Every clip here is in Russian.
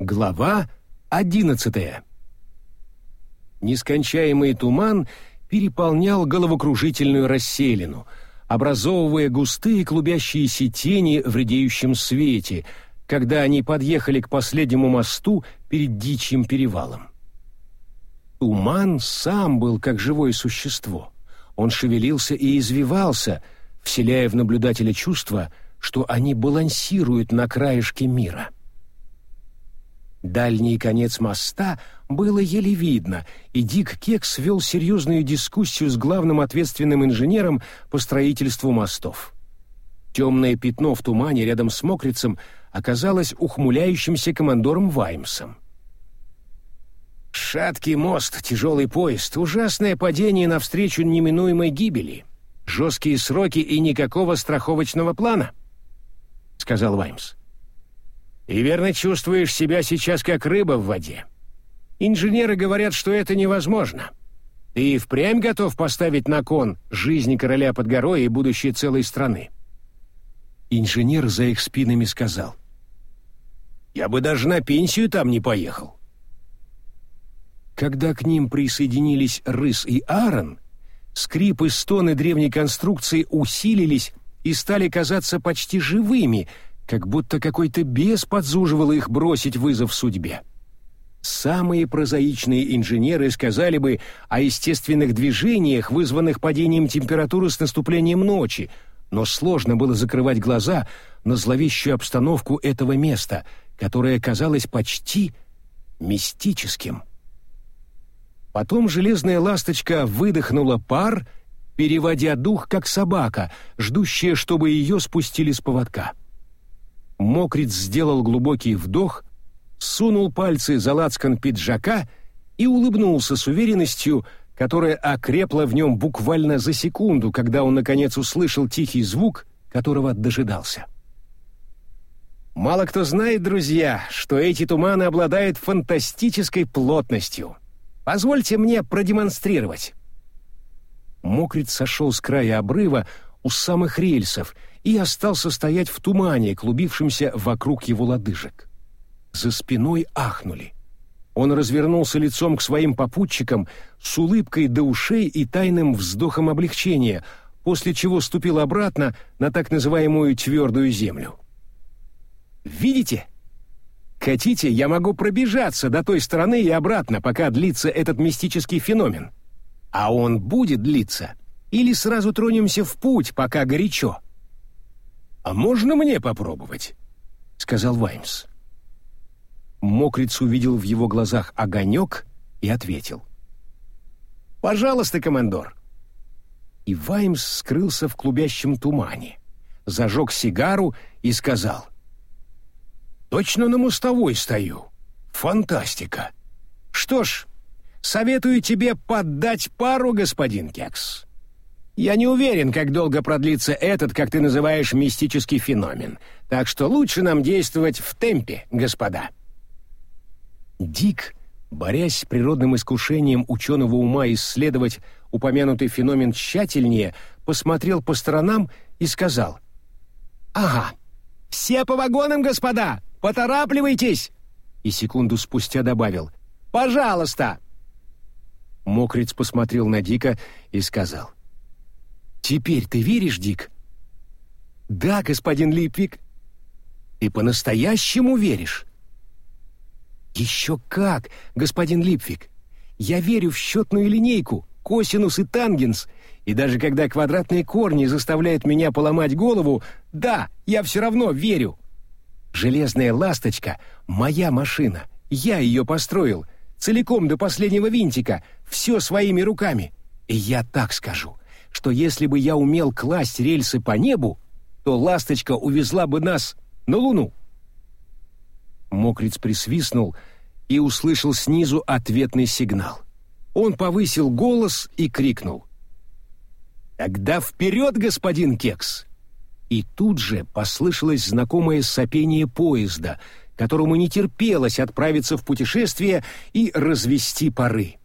Глава одиннадцатая. Нескончаемый туман переполнял головокружительную расселину, образовывая густые клубящиеся тени в редеющем свете, когда они подъехали к последнему мосту перед Дичьим перевалом. Туман сам был как живое существо. Он шевелился и извивался, вселяя в наблюдателя чувство, что они балансируют на краешке мира — Дальний конец моста было еле видно, и Дик Кекс вел серьезную дискуссию с главным ответственным инженером по строительству мостов. Темное пятно в тумане рядом с мокрицем оказалось ухмыляющимся командором Ваймсом. «Шаткий мост, тяжелый поезд, ужасное падение навстречу неминуемой гибели, жесткие сроки и никакого страховочного плана», — сказал Ваймс. И верно чувствуешь себя сейчас как рыба в воде. Инженеры говорят, что это невозможно. Ты впрямь готов поставить на кон жизнь короля под горой и будущее целой страны?» Инженер за их спинами сказал. «Я бы даже на пенсию там не поехал». Когда к ним присоединились Рыс и Аарон, скрип и стоны древней конструкции усилились и стали казаться почти живыми — как будто какой-то бес подзуживал их бросить вызов судьбе. Самые прозаичные инженеры сказали бы о естественных движениях, вызванных падением температуры с наступлением ночи, но сложно было закрывать глаза на зловещую обстановку этого места, которое казалось почти мистическим. Потом железная ласточка выдохнула пар, переводя дух, как собака, ждущая, чтобы ее спустили с поводка. Мокриц сделал глубокий вдох, сунул пальцы за лацкан пиджака и улыбнулся с уверенностью, которая окрепла в нем буквально за секунду, когда он наконец услышал тихий звук, которого дожидался. Мало кто знает, друзья, что эти туманы обладают фантастической плотностью. Позвольте мне продемонстрировать. Мокриц сошел с края обрыва у самых рельсов — и остался стоять в тумане, клубившемся вокруг его лодыжек. За спиной ахнули. Он развернулся лицом к своим попутчикам с улыбкой до ушей и тайным вздохом облегчения, после чего ступил обратно на так называемую твердую землю. «Видите? Хотите, я могу пробежаться до той стороны и обратно, пока длится этот мистический феномен. А он будет длиться. Или сразу тронемся в путь, пока горячо». «А можно мне попробовать?» — сказал Ваймс. Мокриц увидел в его глазах огонек и ответил. «Пожалуйста, командор». И Ваймс скрылся в клубящем тумане, зажег сигару и сказал. «Точно на мостовой стою. Фантастика. Что ж, советую тебе поддать пару, господин Кекс. Я не уверен, как долго продлится этот, как ты называешь, мистический феномен. Так что лучше нам действовать в темпе, господа. Дик, борясь с природным искушением ученого ума исследовать упомянутый феномен тщательнее, посмотрел по сторонам и сказал. «Ага, все по вагонам, господа! Поторапливайтесь!» И секунду спустя добавил. «Пожалуйста!» Мокриц посмотрел на Дика и сказал. Теперь ты веришь, Дик? Да, господин Липвик. Ты по-настоящему веришь? Еще как, господин Липвик. Я верю в счетную линейку, косинус и тангенс, и даже когда квадратные корни заставляют меня поломать голову, да, я все равно верю. Железная ласточка — моя машина. Я ее построил, целиком до последнего винтика, все своими руками. И я так скажу что если бы я умел класть рельсы по небу, то ласточка увезла бы нас на Луну. Мокриц присвистнул и услышал снизу ответный сигнал. Он повысил голос и крикнул. «Тогда вперед, господин Кекс!» И тут же послышалось знакомое сопение поезда, которому не терпелось отправиться в путешествие и развести пары.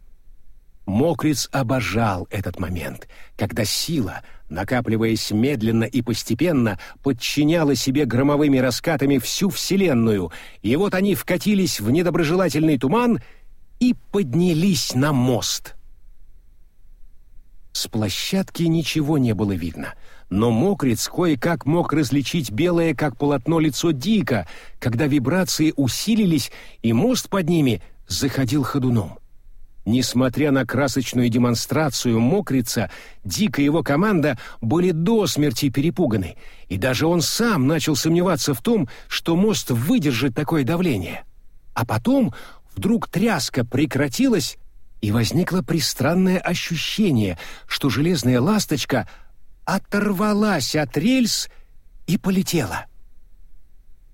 Мокриц обожал этот момент, когда сила, накапливаясь медленно и постепенно, подчиняла себе громовыми раскатами всю Вселенную, и вот они вкатились в недоброжелательный туман и поднялись на мост. С площадки ничего не было видно, но мокрец кое-как мог различить белое, как полотно, лицо Дика, когда вибрации усилились, и мост под ними заходил ходуном. Несмотря на красочную демонстрацию мокрица, Дик и его команда были до смерти перепуганы, и даже он сам начал сомневаться в том, что мост выдержит такое давление. А потом вдруг тряска прекратилась, и возникло пристранное ощущение, что железная ласточка оторвалась от рельс и полетела.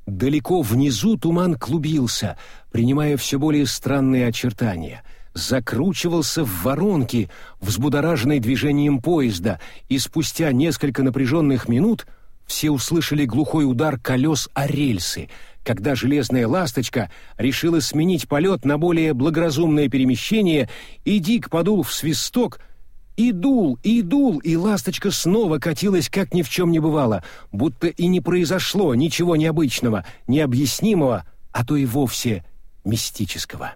Далеко внизу туман клубился, принимая все более странные очертания — закручивался в воронки, взбудораженной движением поезда, и спустя несколько напряженных минут все услышали глухой удар колес о рельсы, когда железная ласточка решила сменить полет на более благоразумное перемещение, и Дик подул в свисток — и дул, и дул, и ласточка снова катилась, как ни в чем не бывало, будто и не произошло ничего необычного, необъяснимого, а то и вовсе мистического.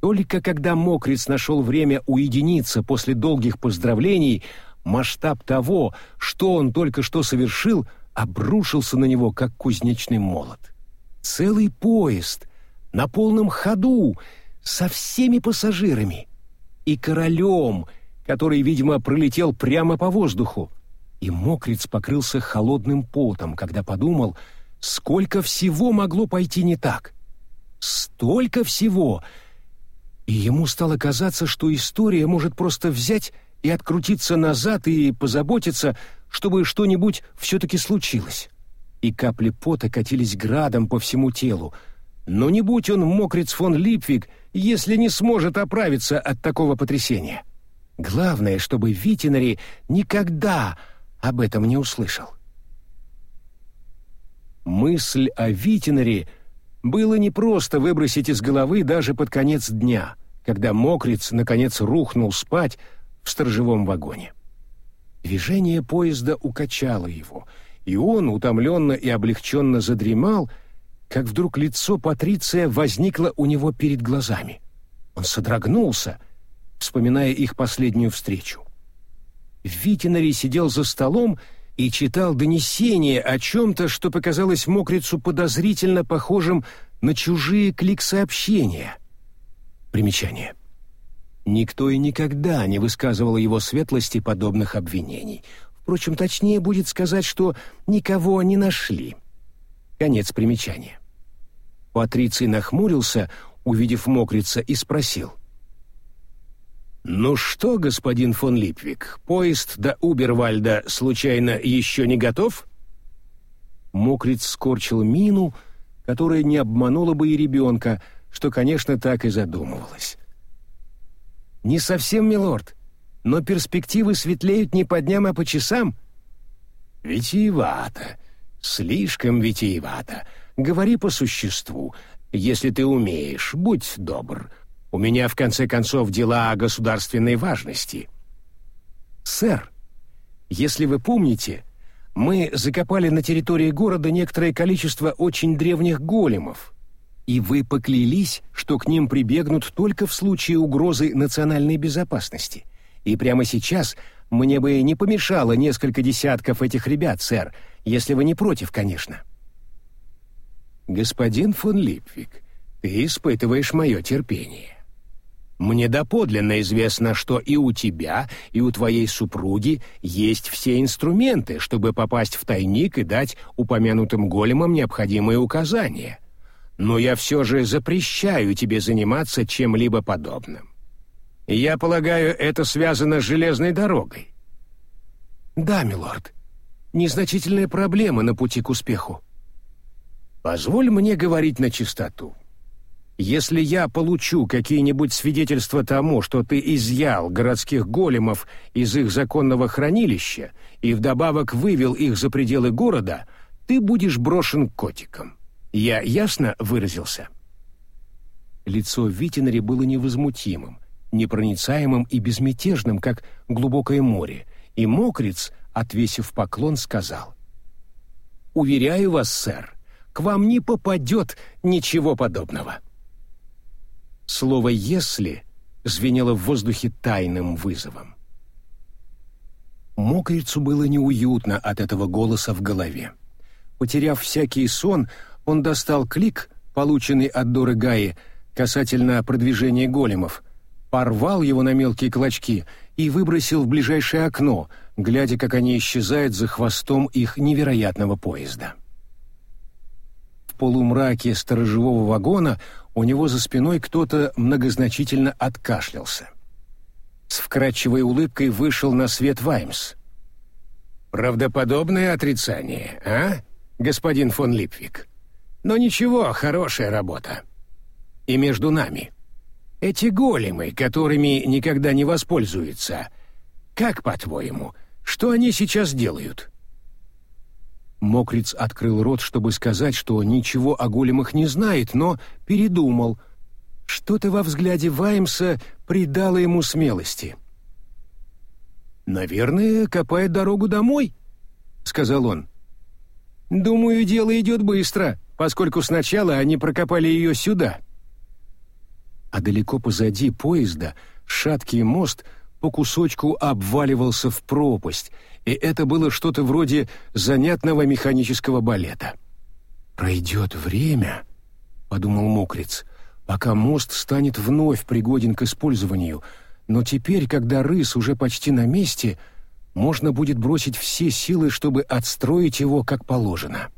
Только когда мокрец нашел время уединиться после долгих поздравлений, масштаб того, что он только что совершил, обрушился на него, как кузнечный молот. Целый поезд на полном ходу со всеми пассажирами и королем, который, видимо, пролетел прямо по воздуху. И мокрец покрылся холодным потом, когда подумал, сколько всего могло пойти не так. Столько всего — и ему стало казаться, что история может просто взять и открутиться назад и позаботиться, чтобы что-нибудь все-таки случилось. И капли пота катились градом по всему телу. Но не будь он мокрец фон Липвик, если не сможет оправиться от такого потрясения. Главное, чтобы Витинари никогда об этом не услышал. Мысль о Витинаре было непросто выбросить из головы даже под конец дня когда мокрец наконец рухнул спать в сторожевом вагоне. Движение поезда укачало его, и он, утомленно и облегченно задремал, как вдруг лицо Патриция возникло у него перед глазами. Он содрогнулся, вспоминая их последнюю встречу. Витинари сидел за столом и читал донесение о чем-то, что показалось мокрицу подозрительно похожим на чужие клик-сообщения. Примечание. Никто и никогда не высказывал его светлости подобных обвинений. Впрочем, точнее будет сказать, что никого не нашли. Конец примечания. Патриций нахмурился, увидев мокрица, и спросил. «Ну что, господин фон Липвик, поезд до Убервальда случайно еще не готов?» Мокриц скорчил мину, которая не обманула бы и ребенка, что, конечно, так и задумывалось. «Не совсем, милорд, но перспективы светлеют не по дням, а по часам». «Витиевато, слишком витиевато. Говори по существу, если ты умеешь, будь добр. У меня, в конце концов, дела государственной важности». «Сэр, если вы помните, мы закопали на территории города некоторое количество очень древних големов, и вы поклялись, что к ним прибегнут только в случае угрозы национальной безопасности. И прямо сейчас мне бы не помешало несколько десятков этих ребят, сэр, если вы не против, конечно. Господин фон Липвик, ты испытываешь мое терпение. Мне доподлинно известно, что и у тебя, и у твоей супруги есть все инструменты, чтобы попасть в тайник и дать упомянутым големам необходимые указания — но я все же запрещаю тебе заниматься чем-либо подобным. Я полагаю, это связано с железной дорогой. Да, милорд. Незначительная проблема на пути к успеху. Позволь мне говорить на чистоту. Если я получу какие-нибудь свидетельства тому, что ты изъял городских големов из их законного хранилища и вдобавок вывел их за пределы города, ты будешь брошен котиком. Я ясно выразился?» Лицо Витинари было невозмутимым, непроницаемым и безмятежным, как глубокое море, и мокриц, отвесив поклон, сказал «Уверяю вас, сэр, к вам не попадет ничего подобного». Слово «если» звенело в воздухе тайным вызовом. Мокрицу было неуютно от этого голоса в голове. Потеряв всякий сон, он достал клик, полученный от Доры Гаи, касательно продвижения големов, порвал его на мелкие клочки и выбросил в ближайшее окно, глядя, как они исчезают за хвостом их невероятного поезда. В полумраке сторожевого вагона у него за спиной кто-то многозначительно откашлялся. С вкрадчивой улыбкой вышел на свет Ваймс. «Правдоподобное отрицание, а, господин фон Липвик? Но ничего, хорошая работа. И между нами. Эти големы, которыми никогда не воспользуются, как, по-твоему, что они сейчас делают?» Мокриц открыл рот, чтобы сказать, что ничего о големах не знает, но передумал. Что-то во взгляде Ваймса придало ему смелости. «Наверное, копает дорогу домой», — сказал он. «Думаю, дело идет быстро, поскольку сначала они прокопали ее сюда». А далеко позади поезда шаткий мост — по кусочку обваливался в пропасть, и это было что-то вроде занятного механического балета. «Пройдет время», — подумал Мокриц, — «пока мост станет вновь пригоден к использованию, но теперь, когда рыс уже почти на месте, можно будет бросить все силы, чтобы отстроить его как положено».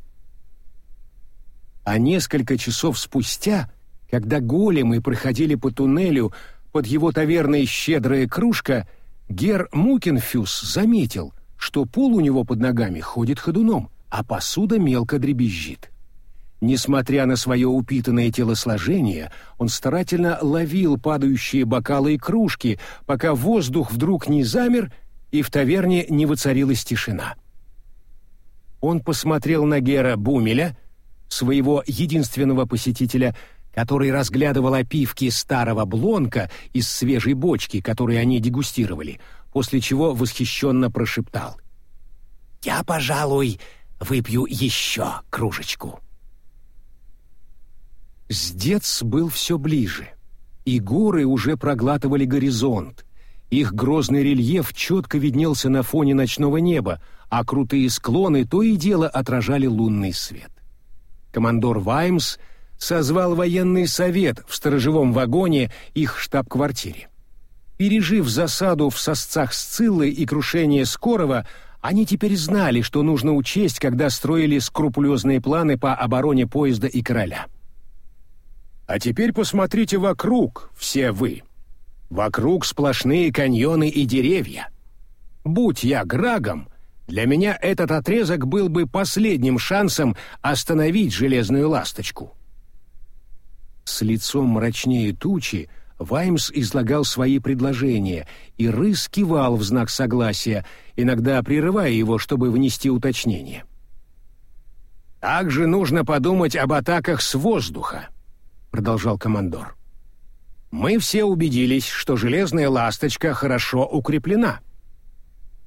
А несколько часов спустя, когда големы проходили по туннелю, под его таверной «Щедрая кружка» Гер Мукенфюс заметил, что пол у него под ногами ходит ходуном, а посуда мелко дребезжит. Несмотря на свое упитанное телосложение, он старательно ловил падающие бокалы и кружки, пока воздух вдруг не замер и в таверне не воцарилась тишина. Он посмотрел на Гера Бумеля, своего единственного посетителя, который разглядывал опивки старого блонка из свежей бочки, которые они дегустировали, после чего восхищенно прошептал. «Я, пожалуй, выпью еще кружечку». Сдец был все ближе, и горы уже проглатывали горизонт. Их грозный рельеф четко виднелся на фоне ночного неба, а крутые склоны то и дело отражали лунный свет. Командор Ваймс — созвал военный совет в сторожевом вагоне их штаб-квартире. Пережив засаду в сосцах Сциллы и крушение Скорого, они теперь знали, что нужно учесть, когда строили скрупулезные планы по обороне поезда и короля. «А теперь посмотрите вокруг, все вы. Вокруг сплошные каньоны и деревья. Будь я Грагом, для меня этот отрезок был бы последним шансом остановить железную ласточку». С лицом мрачнее тучи Ваймс излагал свои предложения, и Рыс кивал в знак согласия, иногда прерывая его, чтобы внести уточнение. «Также нужно подумать об атаках с воздуха», — продолжал командор. «Мы все убедились, что железная ласточка хорошо укреплена.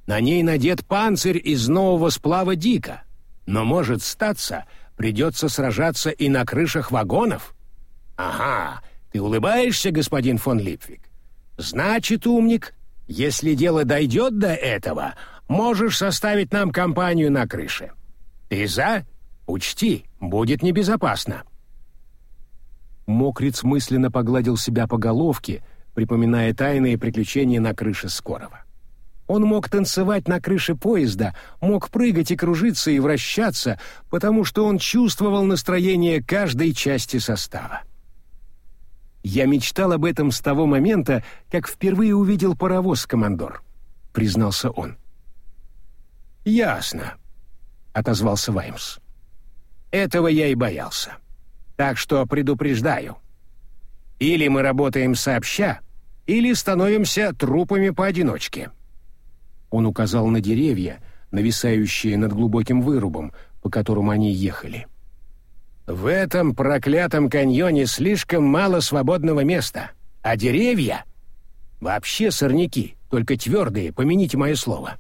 На ней надет панцирь из нового сплава дика, но, может статься, придется сражаться и на крышах вагонов». «Ага, ты улыбаешься, господин фон Липвик? Значит, умник, если дело дойдет до этого, можешь составить нам компанию на крыше. Ты за? Учти, будет небезопасно». Мокриц мысленно погладил себя по головке, припоминая тайные приключения на крыше Скорого. Он мог танцевать на крыше поезда, мог прыгать и кружиться и вращаться, потому что он чувствовал настроение каждой части состава. Я мечтал об этом с того момента, как впервые увидел паровоз, командор, признался он. Ясно, отозвался Ваймс. Этого я и боялся. Так что предупреждаю. Или мы работаем сообща, или становимся трупами поодиночке. Он указал на деревья, нависающие над глубоким вырубом, по которому они ехали. В этом проклятом каньоне слишком мало свободного места, а деревья... Вообще сорняки, только твердые, помяните мое слово».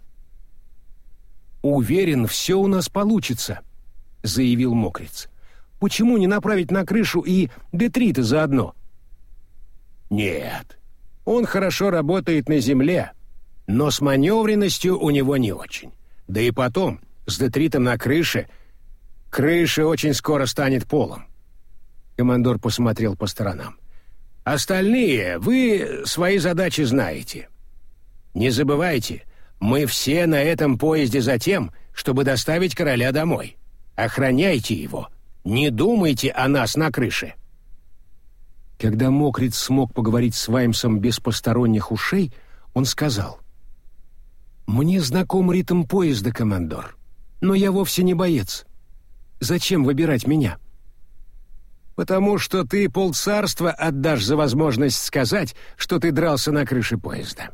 «Уверен, все у нас получится», — заявил Мокриц. «Почему не направить на крышу и детриты заодно?» «Нет, он хорошо работает на земле, но с маневренностью у него не очень. Да и потом, с детритом на крыше, крыша очень скоро станет полом». Командор посмотрел по сторонам. «Остальные, вы свои задачи знаете. Не забывайте, мы все на этом поезде за тем, чтобы доставить короля домой. Охраняйте его. Не думайте о нас на крыше». Когда Мокриц смог поговорить с Ваймсом без посторонних ушей, он сказал. «Мне знаком ритм поезда, командор, но я вовсе не боец. Зачем выбирать меня?» «Потому что ты полцарства отдашь за возможность сказать, что ты дрался на крыше поезда.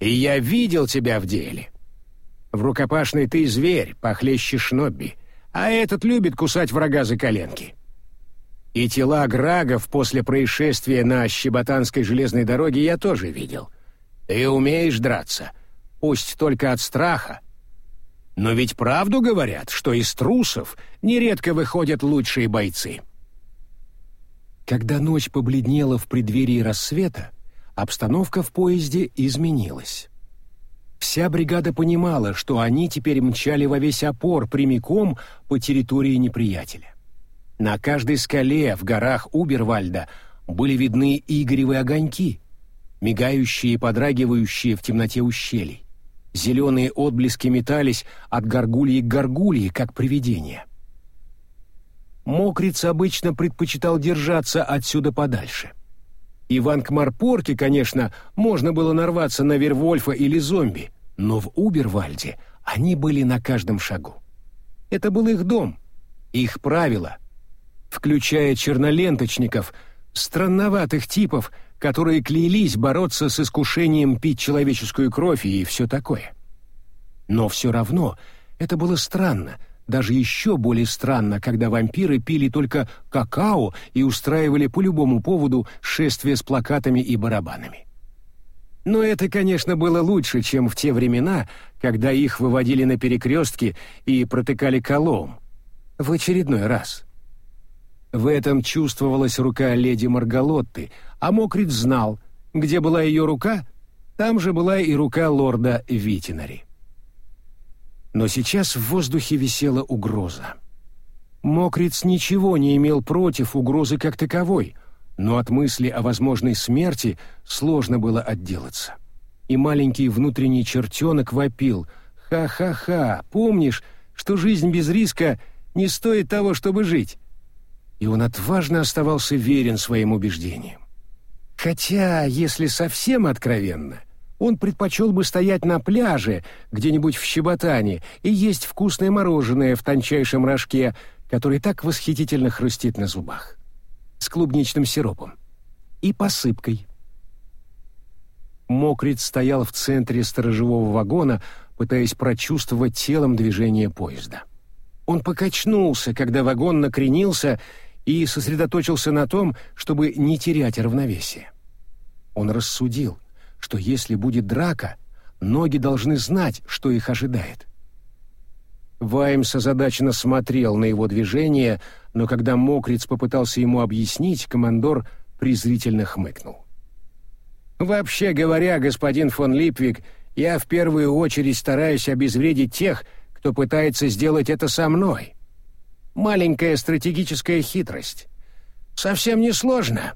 И я видел тебя в деле. В рукопашной ты зверь, похлеще Шнобби, а этот любит кусать врага за коленки. И тела Грагов после происшествия на Щеботанской железной дороге я тоже видел. Ты умеешь драться, пусть только от страха. Но ведь правду говорят, что из трусов нередко выходят лучшие бойцы. Когда ночь побледнела в преддверии рассвета, обстановка в поезде изменилась. Вся бригада понимала, что они теперь мчали во весь опор прямиком по территории неприятеля. На каждой скале в горах Убервальда были видны игоревые огоньки, мигающие и подрагивающие в темноте ущелий. Зеленые отблески метались от горгульи к горгульи, как привидения. Мокриц обычно предпочитал держаться отсюда подальше — и в Ангмарпорте, конечно, можно было нарваться на Вервольфа или зомби, но в Убервальде они были на каждом шагу. Это был их дом, их правила, включая черноленточников, странноватых типов, которые клялись бороться с искушением пить человеческую кровь и все такое. Но все равно это было странно — даже еще более странно, когда вампиры пили только какао и устраивали по любому поводу шествия с плакатами и барабанами. Но это, конечно, было лучше, чем в те времена, когда их выводили на перекрестки и протыкали колом. В очередной раз. В этом чувствовалась рука леди Маргалотты, а Мокрит знал, где была ее рука, там же была и рука лорда Витинари. Но сейчас в воздухе висела угроза. Мокриц ничего не имел против угрозы как таковой, но от мысли о возможной смерти сложно было отделаться. И маленький внутренний чертенок вопил «Ха-ха-ха, помнишь, что жизнь без риска не стоит того, чтобы жить?» И он отважно оставался верен своим убеждениям. Хотя, если совсем откровенно — он предпочел бы стоять на пляже, где-нибудь в Щеботане, и есть вкусное мороженое в тончайшем рожке, который так восхитительно хрустит на зубах. С клубничным сиропом. И посыпкой. Мокриц стоял в центре сторожевого вагона, пытаясь прочувствовать телом движение поезда. Он покачнулся, когда вагон накренился и сосредоточился на том, чтобы не терять равновесие. Он рассудил — что если будет драка, ноги должны знать, что их ожидает. Ваймс озадаченно смотрел на его движение, но когда Мокриц попытался ему объяснить, командор презрительно хмыкнул. «Вообще говоря, господин фон Липвик, я в первую очередь стараюсь обезвредить тех, кто пытается сделать это со мной. Маленькая стратегическая хитрость. Совсем не сложно,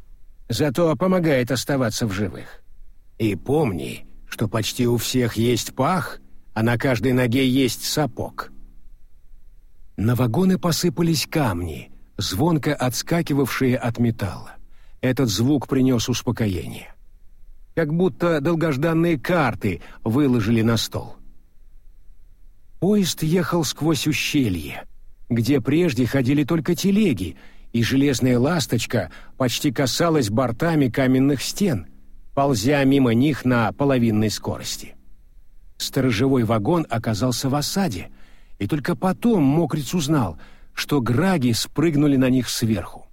зато помогает оставаться в живых. И помни, что почти у всех есть пах, а на каждой ноге есть сапог. На вагоны посыпались камни, звонко отскакивавшие от металла. Этот звук принес успокоение. Как будто долгожданные карты выложили на стол. Поезд ехал сквозь ущелье, где прежде ходили только телеги, и железная ласточка почти касалась бортами каменных стен — ползя мимо них на половинной скорости. Сторожевой вагон оказался в осаде, и только потом Мокриц узнал, что граги спрыгнули на них сверху.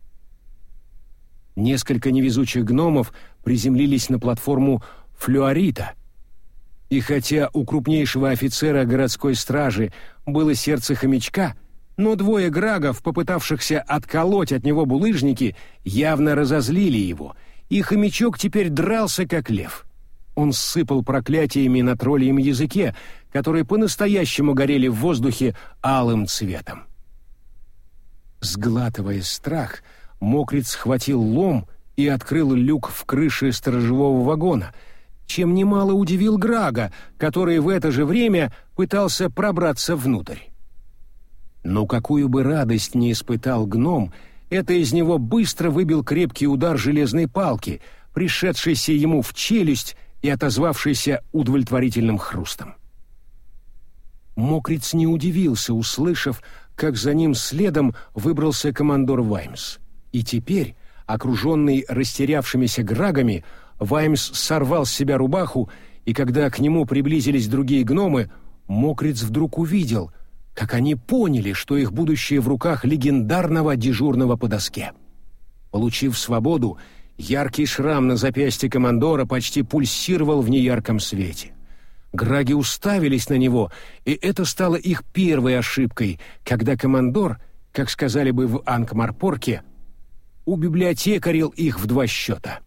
Несколько невезучих гномов приземлились на платформу флюорита. И хотя у крупнейшего офицера городской стражи было сердце хомячка, но двое грагов, попытавшихся отколоть от него булыжники, явно разозлили его, и хомячок теперь дрался как лев. Он сыпал проклятиями на тролльем языке, которые по-настоящему горели в воздухе алым цветом. Сглатывая страх, мокриц схватил лом и открыл люк в крыше сторожевого вагона, чем немало удивил Грага, который в это же время пытался пробраться внутрь. Но какую бы радость не испытал гном, это из него быстро выбил крепкий удар железной палки, пришедшийся ему в челюсть и отозвавшийся удовлетворительным хрустом. Мокриц не удивился, услышав, как за ним следом выбрался командор Ваймс. И теперь, окруженный растерявшимися грагами, Ваймс сорвал с себя рубаху, и когда к нему приблизились другие гномы, Мокриц вдруг увидел — как они поняли, что их будущее в руках легендарного дежурного по доске. Получив свободу, яркий шрам на запястье командора почти пульсировал в неярком свете. Граги уставились на него, и это стало их первой ошибкой, когда командор, как сказали бы в Анкмарпорке, убиблиотекарил их в два счета.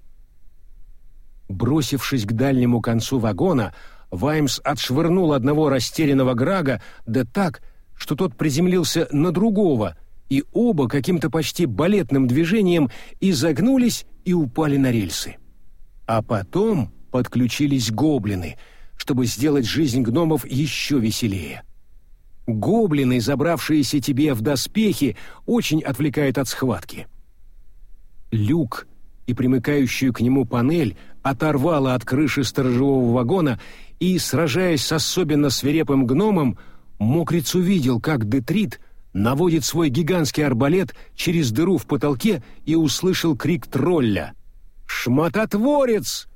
Бросившись к дальнему концу вагона, Ваймс отшвырнул одного растерянного Грага, да так, что тот приземлился на другого, и оба каким-то почти балетным движением изогнулись и упали на рельсы. А потом подключились гоблины, чтобы сделать жизнь гномов еще веселее. Гоблины, забравшиеся тебе в доспехи, очень отвлекают от схватки. Люк и примыкающую к нему панель оторвало от крыши сторожевого вагона, и, сражаясь с особенно свирепым гномом, Мокриц увидел, как Детрит наводит свой гигантский арбалет через дыру в потолке и услышал крик тролля. «Шмототворец!»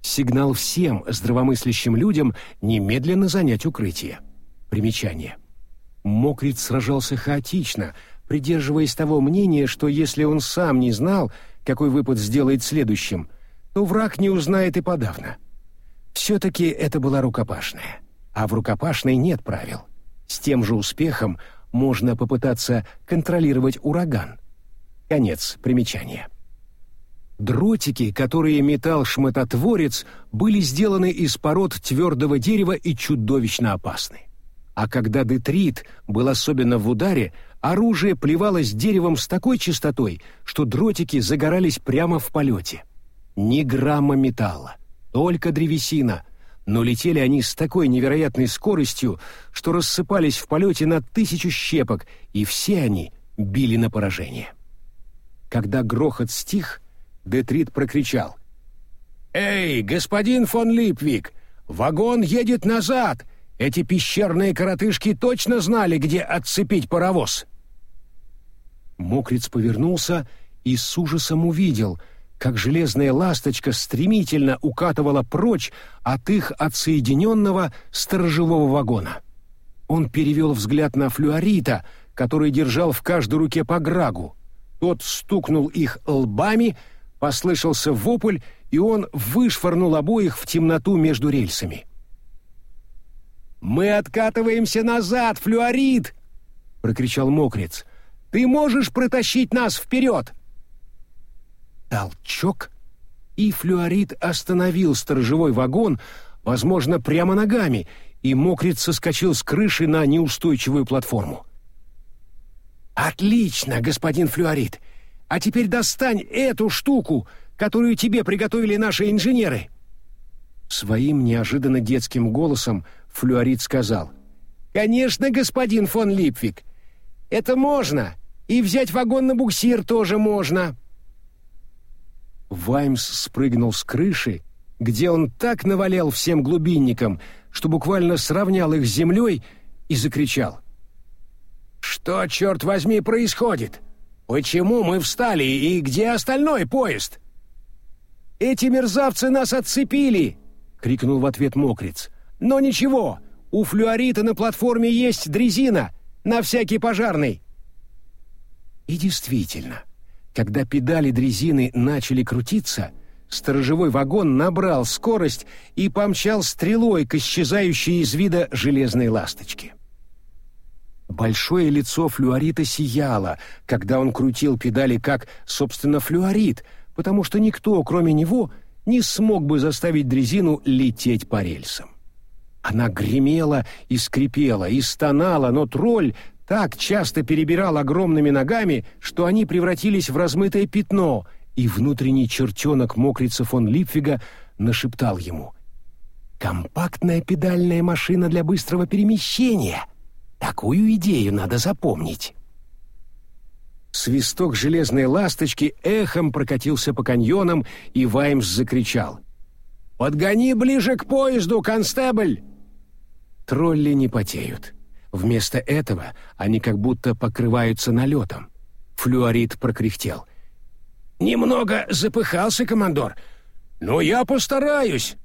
Сигнал всем здравомыслящим людям немедленно занять укрытие. Примечание. Мокриц сражался хаотично, придерживаясь того мнения, что если он сам не знал, какой выпад сделает следующим, то враг не узнает и подавно. Все-таки это была рукопашная, а в рукопашной нет правил. С тем же успехом можно попытаться контролировать ураган. Конец примечания. Дротики, которые метал шмототворец, были сделаны из пород твердого дерева и чудовищно опасны. А когда детрит был особенно в ударе, оружие плевалось деревом с такой частотой, что дротики загорались прямо в полете. Ни грамма металла, только древесина, но летели они с такой невероятной скоростью, что рассыпались в полете на тысячу щепок, и все они били на поражение. Когда грохот стих, Детрит прокричал. «Эй, господин фон Липвик, вагон едет назад! Эти пещерные коротышки точно знали, где отцепить паровоз!» Мокриц повернулся и с ужасом увидел — как железная ласточка стремительно укатывала прочь от их отсоединенного сторожевого вагона. Он перевел взгляд на флюорита, который держал в каждой руке по грагу. Тот стукнул их лбами, послышался вопль, и он вышвырнул обоих в темноту между рельсами. «Мы откатываемся назад, флюорит!» — прокричал мокрец. «Ты можешь протащить нас вперед!» Толчок, и флюорит остановил сторожевой вагон, возможно, прямо ногами, и мокрец соскочил с крыши на неустойчивую платформу. «Отлично, господин флюорит! А теперь достань эту штуку, которую тебе приготовили наши инженеры!» Своим неожиданно детским голосом флюорит сказал. «Конечно, господин фон Липвик! Это можно! И взять вагон на буксир тоже можно!» Ваймс спрыгнул с крыши, где он так навалял всем глубинникам, что буквально сравнял их с землей, и закричал. «Что, черт возьми, происходит? Почему мы встали, и где остальной поезд?» «Эти мерзавцы нас отцепили!» — крикнул в ответ мокриц. «Но ничего, у флюорита на платформе есть дрезина, на всякий пожарный». И действительно — когда педали дрезины начали крутиться, сторожевой вагон набрал скорость и помчал стрелой к исчезающей из вида железной ласточке. Большое лицо флюорита сияло, когда он крутил педали как, собственно, флюорит, потому что никто, кроме него, не смог бы заставить дрезину лететь по рельсам. Она гремела и скрипела, и стонала, но тролль так часто перебирал огромными ногами, что они превратились в размытое пятно, и внутренний чертенок мокрица фон Липфига нашептал ему «Компактная педальная машина для быстрого перемещения! Такую идею надо запомнить!» Свисток железной ласточки эхом прокатился по каньонам, и Ваймс закричал «Подгони ближе к поезду, констебль!» Тролли не потеют. Вместо этого они как будто покрываются налетом. Флюорит прокряхтел. «Немного запыхался, командор, но я постараюсь!»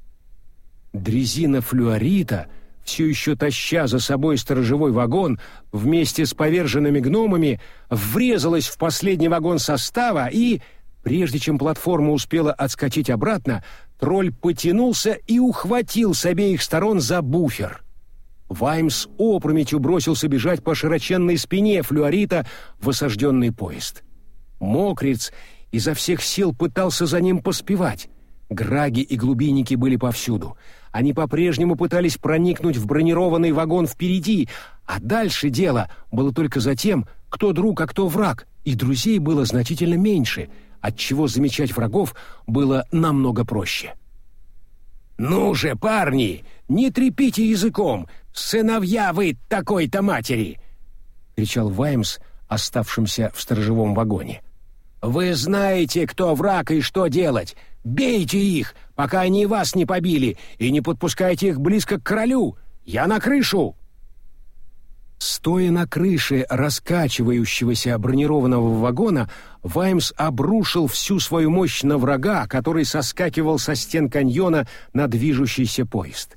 Дрезина флюорита, все еще таща за собой сторожевой вагон, вместе с поверженными гномами, врезалась в последний вагон состава и, прежде чем платформа успела отскочить обратно, тролль потянулся и ухватил с обеих сторон за буфер — Ваймс опрометью бросился бежать по широченной спине флюорита в осажденный поезд. Мокриц изо всех сил пытался за ним поспевать. Граги и глубинники были повсюду. Они по-прежнему пытались проникнуть в бронированный вагон впереди, а дальше дело было только за тем, кто друг, а кто враг, и друзей было значительно меньше, отчего замечать врагов было намного проще. «Ну же, парни, не трепите языком! Сыновья вы такой-то матери!» — кричал Ваймс, оставшимся в сторожевом вагоне. «Вы знаете, кто враг и что делать! Бейте их, пока они вас не побили, и не подпускайте их близко к королю! Я на крышу!» Стоя на крыше раскачивающегося бронированного вагона, Ваймс обрушил всю свою мощь на врага, который соскакивал со стен каньона на движущийся поезд.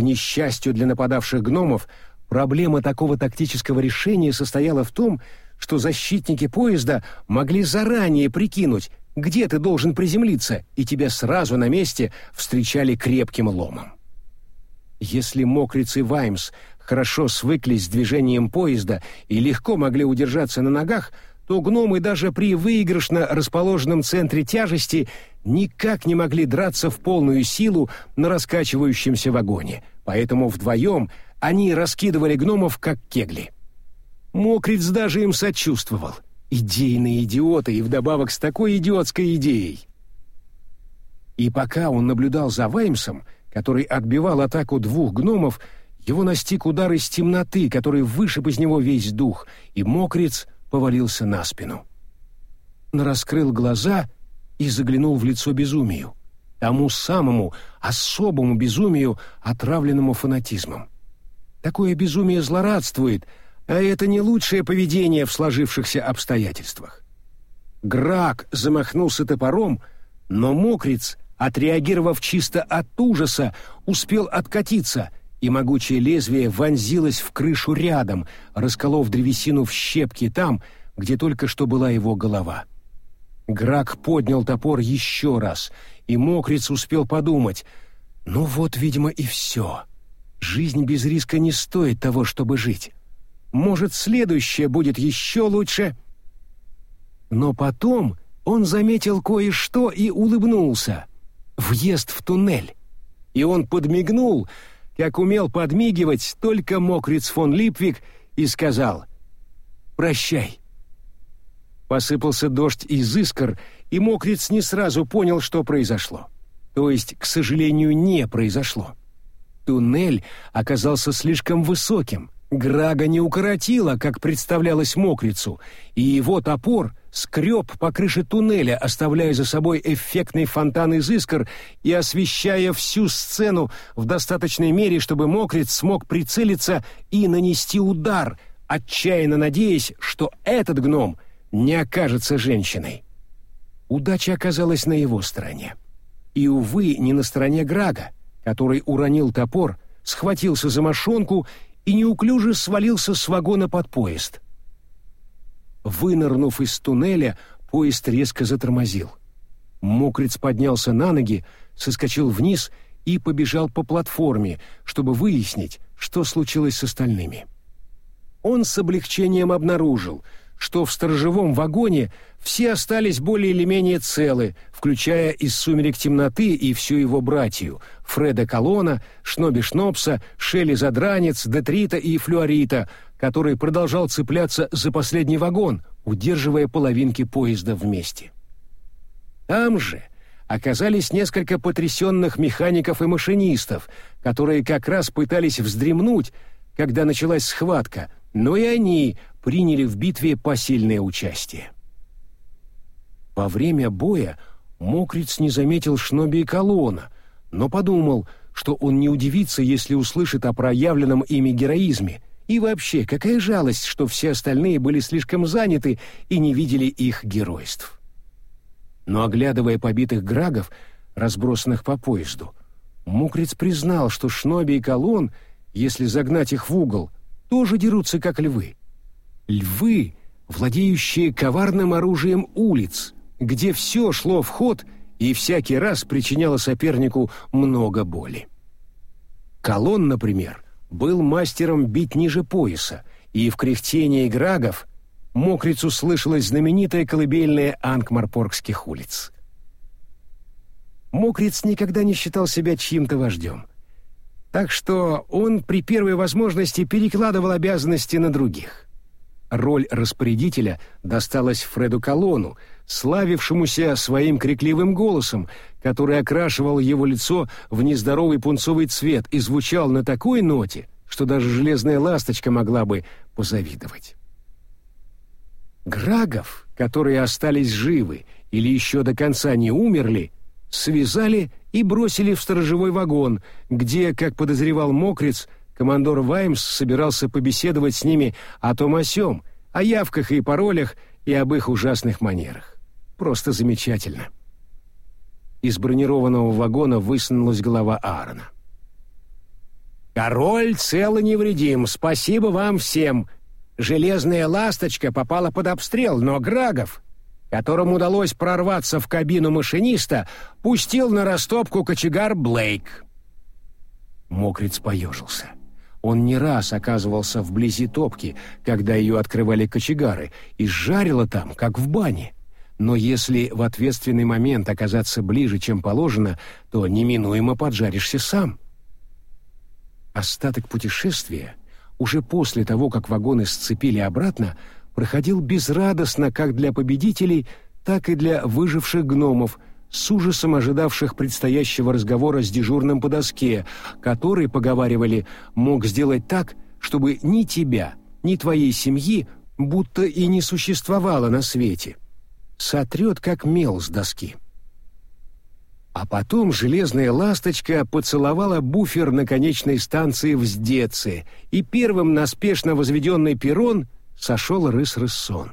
Несчастью для нападавших гномов, проблема такого тактического решения состояла в том, что защитники поезда могли заранее прикинуть, где ты должен приземлиться, и тебя сразу на месте встречали крепким ломом. Если Мокриц и Ваймс хорошо свыклись с движением поезда и легко могли удержаться на ногах, то гномы даже при выигрышно расположенном центре тяжести никак не могли драться в полную силу на раскачивающемся вагоне, поэтому вдвоем они раскидывали гномов как кегли. Мокриц даже им сочувствовал. Идейные идиоты и вдобавок с такой идиотской идеей. И пока он наблюдал за Ваймсом, который отбивал атаку двух гномов, его настиг удар из темноты, который вышиб из него весь дух, и Мокриц — повалился на спину. Он раскрыл глаза и заглянул в лицо безумию, тому самому особому безумию, отравленному фанатизмом. Такое безумие злорадствует, а это не лучшее поведение в сложившихся обстоятельствах. Грак замахнулся топором, но мокриц, отреагировав чисто от ужаса, успел откатиться — и могучее лезвие вонзилось в крышу рядом, расколов древесину в щепки там, где только что была его голова. Грак поднял топор еще раз, и мокриц успел подумать, ну вот, видимо, и все. Жизнь без риска не стоит того, чтобы жить. Может, следующее будет еще лучше? Но потом он заметил кое-что и улыбнулся. Въезд в туннель. И он подмигнул, как умел подмигивать только мокриц фон Липвик, и сказал «Прощай». Посыпался дождь из искр, и мокриц не сразу понял, что произошло. То есть, к сожалению, не произошло. Туннель оказался слишком высоким, Грага не укоротила, как представлялось мокрицу, и его топор скреб по крыше туннеля, оставляя за собой эффектный фонтан из искр и освещая всю сцену в достаточной мере, чтобы мокриц смог прицелиться и нанести удар, отчаянно надеясь, что этот гном не окажется женщиной. Удача оказалась на его стороне. И, увы, не на стороне Грага, который уронил топор, схватился за мошонку и неуклюже свалился с вагона под поезд. Вынырнув из туннеля, поезд резко затормозил. Мокриц поднялся на ноги, соскочил вниз и побежал по платформе, чтобы выяснить, что случилось с остальными. Он с облегчением обнаружил, что в сторожевом вагоне все остались более или менее целы, включая из «Сумерек темноты» и всю его братью — Фреда Колона, Шноби Шнопса, Шелли Задранец, Детрита и Флюорита, который продолжал цепляться за последний вагон, удерживая половинки поезда вместе. Там же оказались несколько потрясенных механиков и машинистов, которые как раз пытались вздремнуть, когда началась схватка, но и они приняли в битве посильное участие. Во время боя Мокриц не заметил Шноби и Колона, но подумал, что он не удивится, если услышит о проявленном ими героизме, и вообще, какая жалость, что все остальные были слишком заняты и не видели их геройств. Но оглядывая побитых грагов, разбросанных по поезду, Мукриц признал, что Шноби и Колон, если загнать их в угол, тоже дерутся как львы. Львы, владеющие коварным оружием улиц, где все шло в ход и всякий раз причиняло сопернику много боли. Колон, например, был мастером бить ниже пояса, и в кряхтении грагов мокрицу слышалась знаменитая колыбельная ангмарпоргских улиц. Мокриц никогда не считал себя чьим-то вождем. Так что он при первой возможности перекладывал обязанности на других. Роль распорядителя досталась Фреду Колону, славившемуся своим крикливым голосом, который окрашивал его лицо в нездоровый пунцовый цвет и звучал на такой ноте, что даже железная ласточка могла бы позавидовать. Грагов, которые остались живы или еще до конца не умерли, связали и бросили в сторожевой вагон, где, как подозревал Мокриц, командор Ваймс собирался побеседовать с ними о том о сём, о явках и паролях и об их ужасных манерах. Просто замечательно. Из бронированного вагона высунулась голова Аарона. «Король цел и невредим, спасибо вам всем. Железная ласточка попала под обстрел, но Грагов, которому удалось прорваться в кабину машиниста, пустил на растопку кочегар Блейк». Мокриц поежился. Он не раз оказывался вблизи топки, когда ее открывали кочегары, и жарило там, как в бане. Но если в ответственный момент оказаться ближе, чем положено, то неминуемо поджаришься сам. Остаток путешествия, уже после того, как вагоны сцепили обратно, проходил безрадостно как для победителей, так и для выживших гномов, с ужасом ожидавших предстоящего разговора с дежурным по доске, который, поговаривали, мог сделать так, чтобы ни тебя, ни твоей семьи будто и не существовало на свете сотрет как мел с доски. А потом железная ласточка поцеловала буфер на конечной станции в Сдеце, и первым на спешно возведенный перрон сошел рыс-рыссон.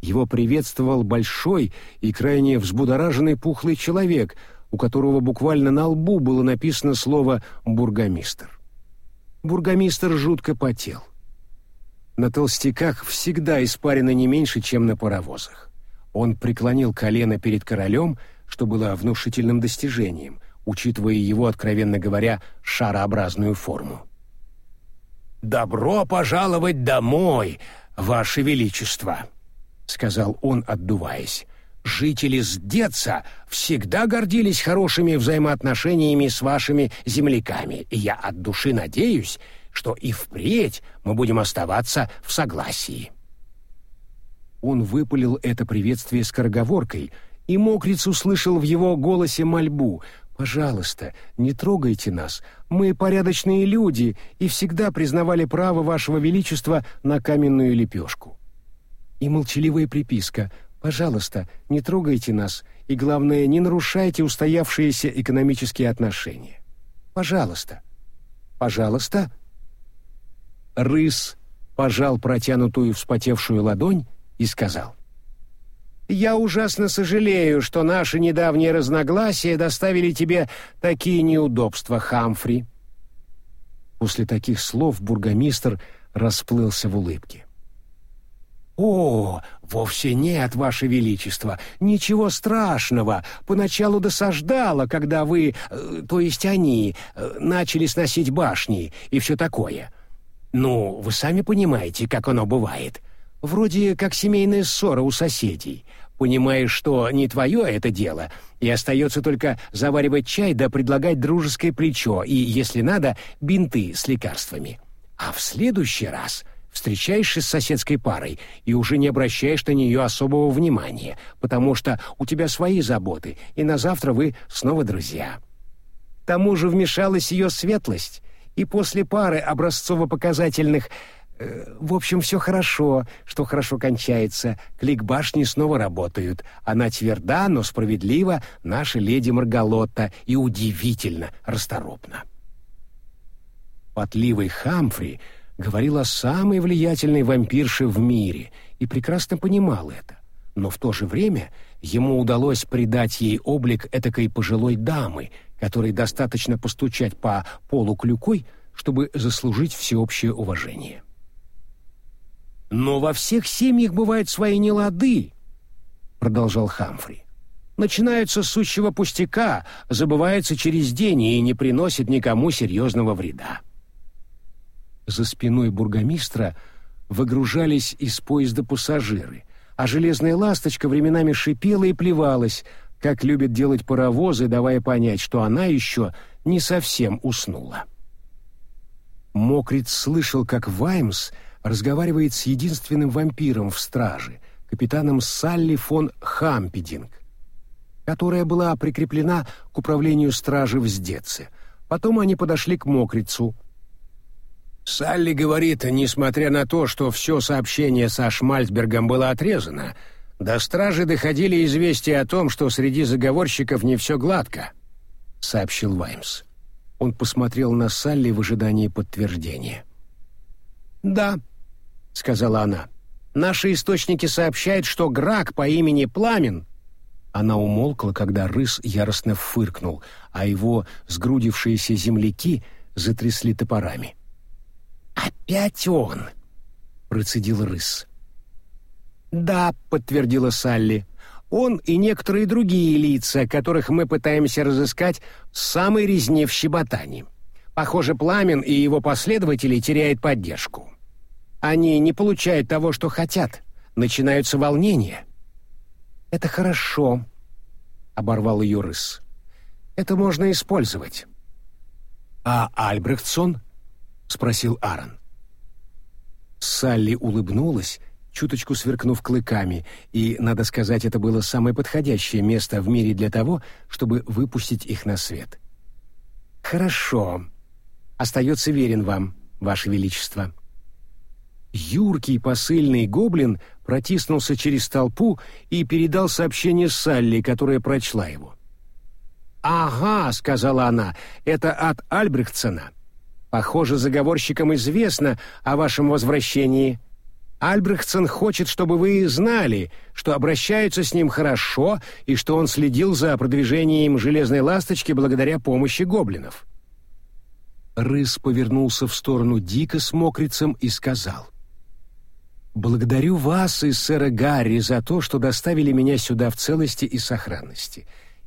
Его приветствовал большой и крайне взбудораженный пухлый человек, у которого буквально на лбу было написано слово «бургомистр». Бургомистр жутко потел. На толстяках всегда испарено не меньше, чем на паровозах. Он преклонил колено перед королем, что было внушительным достижением, учитывая его, откровенно говоря, шарообразную форму. «Добро пожаловать домой, Ваше Величество!» — сказал он, отдуваясь. «Жители Сдеца всегда гордились хорошими взаимоотношениями с вашими земляками, и я от души надеюсь, что и впредь мы будем оставаться в согласии». Он выпалил это приветствие скороговоркой, и Мокриц услышал в его голосе мольбу «Пожалуйста, не трогайте нас. Мы порядочные люди и всегда признавали право вашего величества на каменную лепешку». И молчаливая приписка «Пожалуйста, не трогайте нас, и, главное, не нарушайте устоявшиеся экономические отношения. Пожалуйста. Пожалуйста». Рыс пожал протянутую вспотевшую ладонь и сказал. «Я ужасно сожалею, что наши недавние разногласия доставили тебе такие неудобства, Хамфри». После таких слов бургомистр расплылся в улыбке. «О, вовсе нет, Ваше Величество, ничего страшного. Поначалу досаждало, когда вы, э, то есть они, э, начали сносить башни и все такое. Ну, вы сами понимаете, как оно бывает. Вроде как семейная ссора у соседей. Понимаешь, что не твое это дело, и остается только заваривать чай да предлагать дружеское плечо и, если надо, бинты с лекарствами. А в следующий раз встречаешься с соседской парой и уже не обращаешь на нее особого внимания, потому что у тебя свои заботы, и на завтра вы снова друзья. К тому же вмешалась ее светлость, и после пары образцово-показательных э, в общем, все хорошо, что хорошо кончается. Клик башни снова работают. Она тверда, но справедлива, наша леди Маргалотта, и удивительно расторопна. Потливый Хамфри — говорил о самой влиятельной вампирше в мире и прекрасно понимал это. Но в то же время ему удалось придать ей облик этакой пожилой дамы, которой достаточно постучать по полу клюкой, чтобы заслужить всеобщее уважение. «Но во всех семьях бывают свои нелады», — продолжал Хамфри. «Начинаются с сущего пустяка, забываются через день и не приносят никому серьезного вреда за спиной бургомистра выгружались из поезда пассажиры, а железная ласточка временами шипела и плевалась, как любят делать паровозы, давая понять, что она еще не совсем уснула. Мокриц слышал, как Ваймс разговаривает с единственным вампиром в страже, капитаном Салли фон Хампединг, которая была прикреплена к управлению стражи в Сдеце. Потом они подошли к Мокрицу — Салли говорит, несмотря на то, что все сообщение со Шмальцбергом было отрезано, до стражи доходили известия о том, что среди заговорщиков не все гладко, — сообщил Ваймс. Он посмотрел на Салли в ожидании подтверждения. «Да», — сказала она, — «наши источники сообщают, что Грак по имени Пламен...» Она умолкла, когда рыс яростно фыркнул, а его сгрудившиеся земляки затрясли топорами. «Опять он!» — процедил рыс. «Да», — подтвердила Салли. «Он и некоторые другие лица, которых мы пытаемся разыскать с самой резни в щеботании. Похоже, Пламен и его последователи теряют поддержку. Они не получают того, что хотят. Начинаются волнения». «Это хорошо», — оборвал ее рыс. «Это можно использовать». «А Альбрехтсон?» — спросил Аарон. Салли улыбнулась, чуточку сверкнув клыками, и, надо сказать, это было самое подходящее место в мире для того, чтобы выпустить их на свет. «Хорошо. Остается верен вам, Ваше Величество». Юркий посыльный гоблин протиснулся через толпу и передал сообщение Салли, которая прочла его. «Ага», — сказала она, — «это от Альбрехтсона. Похоже, заговорщикам известно о вашем возвращении. Альбрехтсон хочет, чтобы вы знали, что обращаются с ним хорошо и что он следил за продвижением железной ласточки благодаря помощи гоблинов. Рыс повернулся в сторону Дика с мокрицем и сказал. «Благодарю вас и сэра Гарри за то, что доставили меня сюда в целости и сохранности.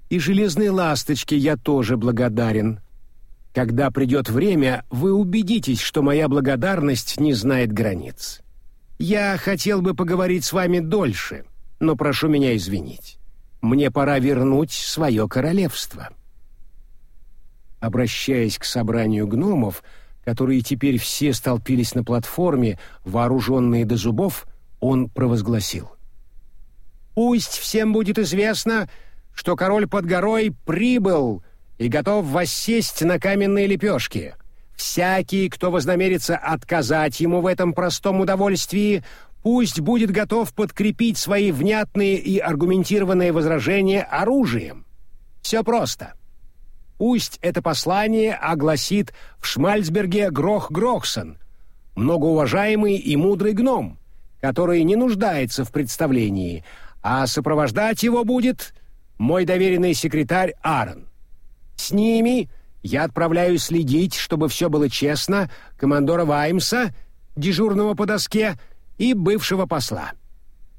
И железной ласточке я тоже благодарен». Когда придет время, вы убедитесь, что моя благодарность не знает границ. Я хотел бы поговорить с вами дольше, но прошу меня извинить. Мне пора вернуть свое королевство». Обращаясь к собранию гномов, которые теперь все столпились на платформе, вооруженные до зубов, он провозгласил. «Пусть всем будет известно, что король под горой прибыл и готов воссесть на каменные лепешки. Всякий, кто вознамерится отказать ему в этом простом удовольствии, пусть будет готов подкрепить свои внятные и аргументированные возражения оружием. Все просто. Пусть это послание огласит в Шмальцберге Грох Грохсон, многоуважаемый и мудрый гном, который не нуждается в представлении, а сопровождать его будет мой доверенный секретарь Аарон. С ними я отправляюсь следить, чтобы все было честно, командора Ваймса, дежурного по доске, и бывшего посла.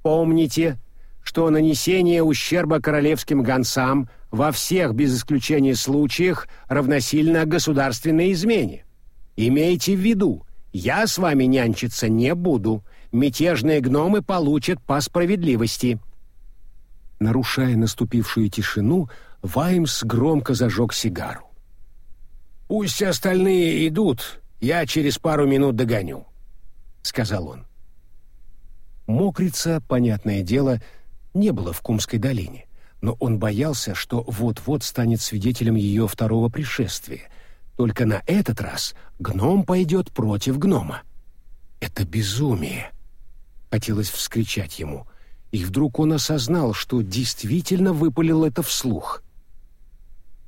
Помните, что нанесение ущерба королевским гонцам во всех без исключения случаях равносильно государственной измене. Имейте в виду, я с вами нянчиться не буду. Мятежные гномы получат по справедливости. Нарушая наступившую тишину, Ваймс громко зажег сигару. «Пусть остальные идут, я через пару минут догоню», — сказал он. Мокрица, понятное дело, не было в Кумской долине, но он боялся, что вот-вот станет свидетелем ее второго пришествия. Только на этот раз гном пойдет против гнома. «Это безумие!» — хотелось вскричать ему. И вдруг он осознал, что действительно выпалил это вслух.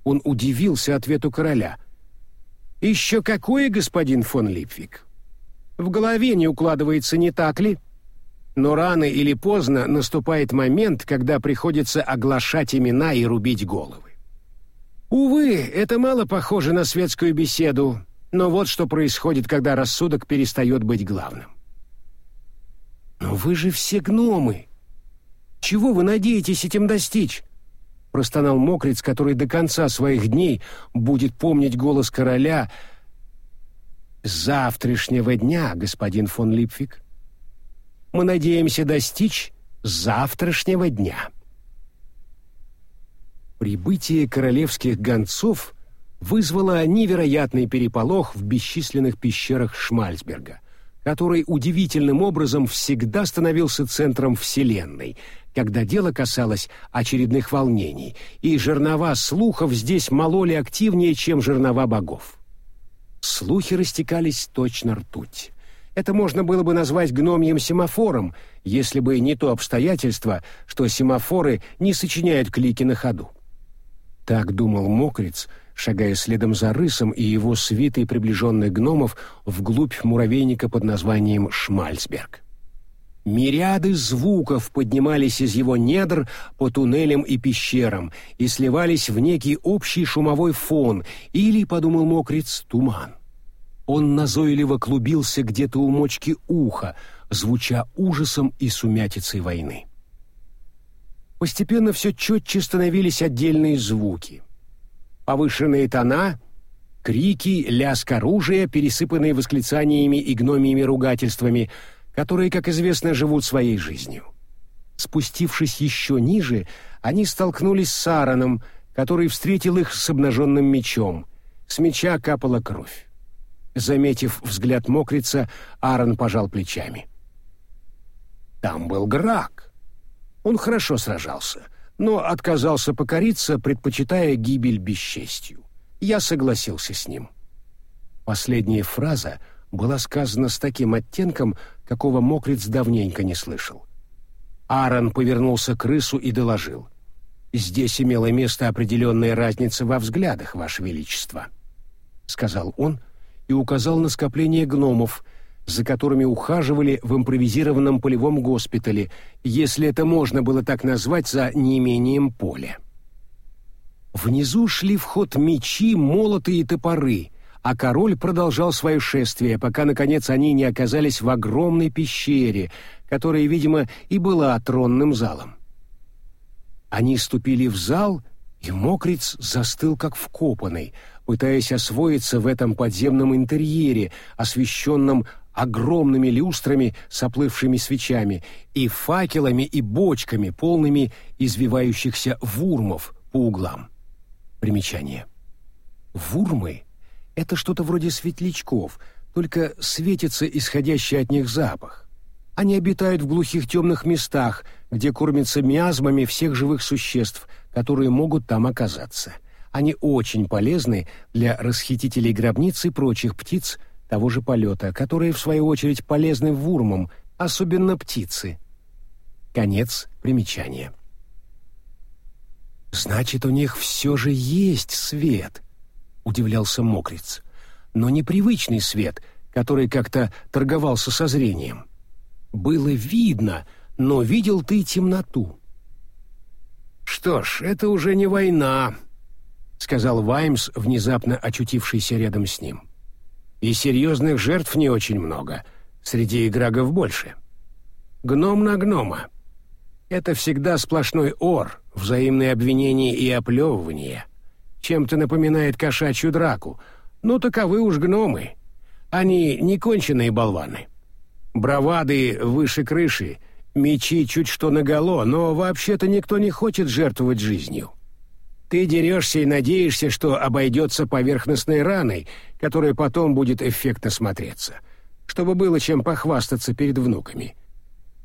Он удивился ответу короля. «Еще какое, господин фон Липвик? В голове не укладывается, не так ли?» Но рано или поздно наступает момент, когда приходится оглашать имена и рубить головы. Увы, это мало похоже на светскую беседу, но вот что происходит, когда рассудок перестает быть главным. «Но вы же все гномы! Чего вы надеетесь этим достичь?» Простонал мокрец, который до конца своих дней будет помнить голос короля завтрашнего дня, господин фон Липфик мы надеемся достичь завтрашнего дня. Прибытие королевских гонцов вызвало невероятный переполох в бесчисленных пещерах Шмальцберга, который удивительным образом всегда становился центром Вселенной, когда дело касалось очередных волнений, и жернова слухов здесь мололи активнее, чем жернова богов. Слухи растекались точно ртуть. Это можно было бы назвать гномьим семафором, если бы не то обстоятельство, что семафоры не сочиняют клики на ходу. Так думал Мокриц, шагая следом за рысом и его свитой приближенных гномов вглубь муравейника под названием Шмальцберг. Мириады звуков поднимались из его недр по туннелям и пещерам и сливались в некий общий шумовой фон или, подумал Мокриц, туман. Он назойливо клубился где-то у мочки уха, звуча ужасом и сумятицей войны. Постепенно все четче становились отдельные звуки. Повышенные тона, крики, лязг оружия, пересыпанные восклицаниями и гномиями ругательствами, которые, как известно, живут своей жизнью. Спустившись еще ниже, они столкнулись с Аароном, который встретил их с обнаженным мечом. С меча капала кровь. Заметив взгляд мокрица, Аарон пожал плечами. Там был Грак. Он хорошо сражался, но отказался покориться, предпочитая гибель бесчестью. Я согласился с ним. Последняя фраза была сказана с таким оттенком, какого мокриц давненько не слышал. Аарон повернулся к крысу и доложил. «Здесь имела место определенная разница во взглядах, Ваше Величество», — сказал он, — и указал на скопление гномов, за которыми ухаживали в импровизированном полевом госпитале, если это можно было так назвать за неимением поля. Внизу шли в ход мечи, молоты и топоры, а король продолжал свое шествие, пока, наконец, они не оказались в огромной пещере, которая, видимо, и была тронным залом. Они ступили в зал, и мокриц застыл как вкопанный — пытаясь освоиться в этом подземном интерьере, освещенном огромными люстрами с оплывшими свечами и факелами и бочками, полными извивающихся вурмов по углам. Примечание. Вурмы — это что-то вроде светлячков, только светится исходящий от них запах. Они обитают в глухих темных местах, где кормятся миазмами всех живых существ, которые могут там оказаться. Они очень полезны для расхитителей гробниц и прочих птиц того же полета, которые, в свою очередь, полезны вурмам, особенно птицы. Конец примечания. «Значит, у них все же есть свет», — удивлялся Мокриц. «Но непривычный свет, который как-то торговался со зрением. Было видно, но видел ты темноту». «Что ж, это уже не война», сказал Ваймс, внезапно очутившийся рядом с ним. И серьезных жертв не очень много, среди играгов больше. Гном на гнома. Это всегда сплошной ор, взаимные обвинения и оплевывания. Чем-то напоминает кошачью драку, но таковы уж гномы. Они не конченые болваны. Бравады выше крыши, мечи чуть что наголо, но вообще-то никто не хочет жертвовать жизнью. Ты дерешься и надеешься, что обойдется поверхностной раной, которая потом будет эффектно смотреться, чтобы было чем похвастаться перед внуками.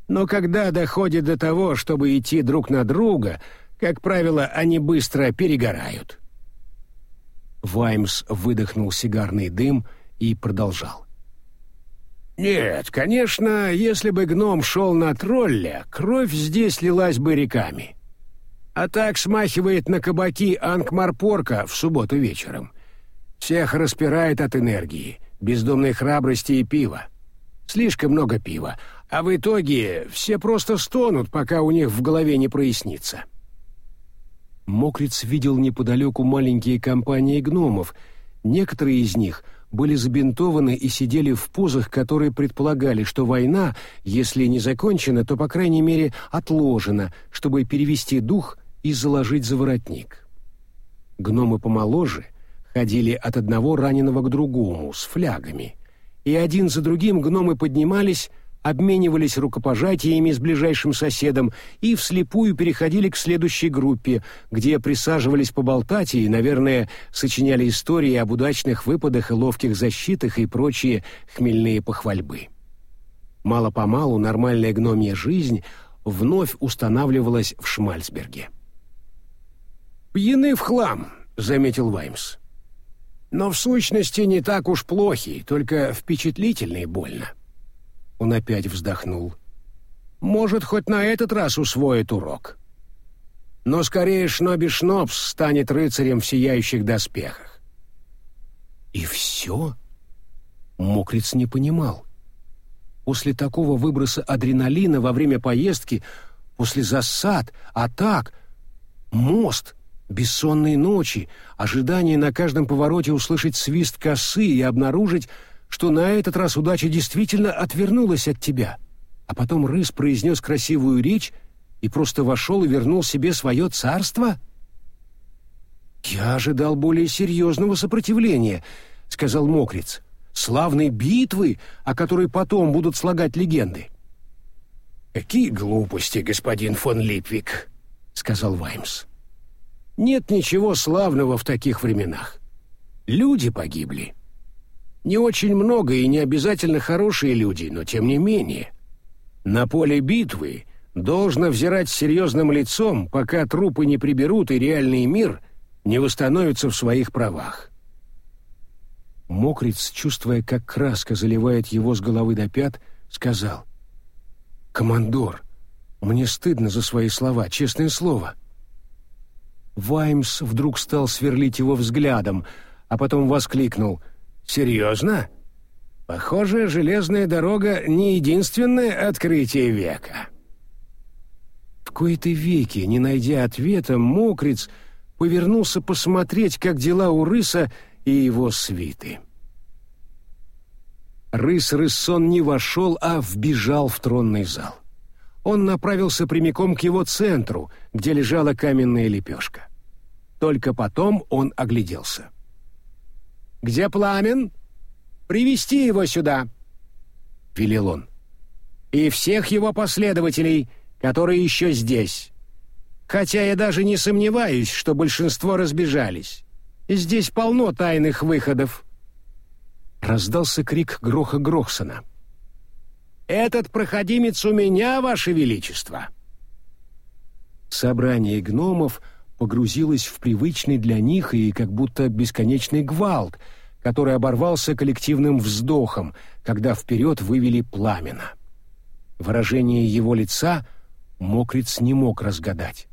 Но когда доходит до того, чтобы идти друг на друга, как правило, они быстро перегорают. Ваймс выдохнул сигарный дым и продолжал. «Нет, конечно, если бы гном шел на тролля, кровь здесь лилась бы реками. А так смахивает на кабаки Ангмарпорка в субботу вечером. Всех распирает от энергии, бездомной храбрости и пива. Слишком много пива, а в итоге все просто стонут, пока у них в голове не прояснится». Мокриц видел неподалеку маленькие компании гномов. Некоторые из них были забинтованы и сидели в позах, которые предполагали, что война, если не закончена, то, по крайней мере, отложена, чтобы перевести дух и заложить за воротник. Гномы помоложе ходили от одного раненого к другому с флягами, и один за другим гномы поднимались, обменивались рукопожатиями с ближайшим соседом и вслепую переходили к следующей группе, где присаживались поболтать и, наверное, сочиняли истории об удачных выпадах и ловких защитах и прочие хмельные похвальбы. Мало-помалу нормальная гномья жизнь вновь устанавливалась в Шмальцберге. «Пьяны в хлам», — заметил Ваймс. «Но в сущности не так уж плохи, только впечатлительно и больно». Он опять вздохнул. «Может, хоть на этот раз усвоит урок. Но скорее Шноби Шнобс станет рыцарем в сияющих доспехах». «И все?» Мокриц не понимал. После такого выброса адреналина во время поездки, после засад, атак, мост, бессонные ночи, ожидание на каждом повороте услышать свист косы и обнаружить, что на этот раз удача действительно отвернулась от тебя, а потом рыс произнес красивую речь и просто вошел и вернул себе свое царство? «Я ожидал более серьезного сопротивления», — сказал Мокриц. «Славной битвы, о которой потом будут слагать легенды». «Какие глупости, господин фон Липвик», — сказал Ваймс. «Нет ничего славного в таких временах. Люди погибли». Не очень много и не обязательно хорошие люди, но тем не менее. На поле битвы должно взирать серьезным лицом, пока трупы не приберут и реальный мир не восстановится в своих правах. Мокриц, чувствуя, как краска заливает его с головы до пят, сказал, «Командор, мне стыдно за свои слова, честное слово». Ваймс вдруг стал сверлить его взглядом, а потом воскликнул — Серьезно? Похоже, железная дорога не единственное открытие века. В кои-то веки, не найдя ответа, мокриц повернулся посмотреть, как дела у рыса и его свиты. Рыс Рыссон не вошел, а вбежал в тронный зал. Он направился прямиком к его центру, где лежала каменная лепешка. Только потом он огляделся. — где Пламен? Привести его сюда!» — велел он. «И всех его последователей, которые еще здесь. Хотя я даже не сомневаюсь, что большинство разбежались. Здесь полно тайных выходов». Раздался крик Гроха Грохсона. «Этот проходимец у меня, Ваше Величество!» Собрание гномов — погрузилась в привычный для них и как будто бесконечный гвалт, который оборвался коллективным вздохом, когда вперед вывели пламена. Выражение его лица мокриц не мог разгадать.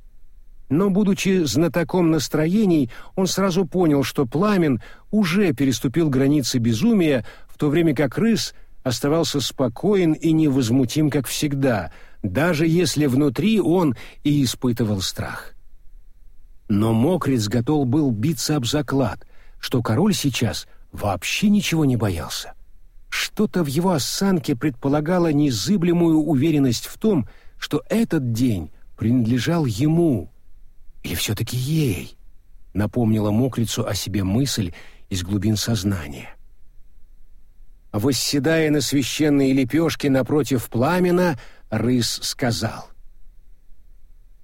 Но, будучи знатоком настроений, он сразу понял, что пламен уже переступил границы безумия, в то время как рыс оставался спокоен и невозмутим, как всегда, даже если внутри он и испытывал страх. Но Мокриц готов был биться об заклад, что король сейчас вообще ничего не боялся. Что-то в его осанке предполагало незыблемую уверенность в том, что этот день принадлежал ему или все-таки ей, напомнила мокрицу о себе мысль из глубин сознания. Восседая на священной лепешке напротив пламена, рыс сказал.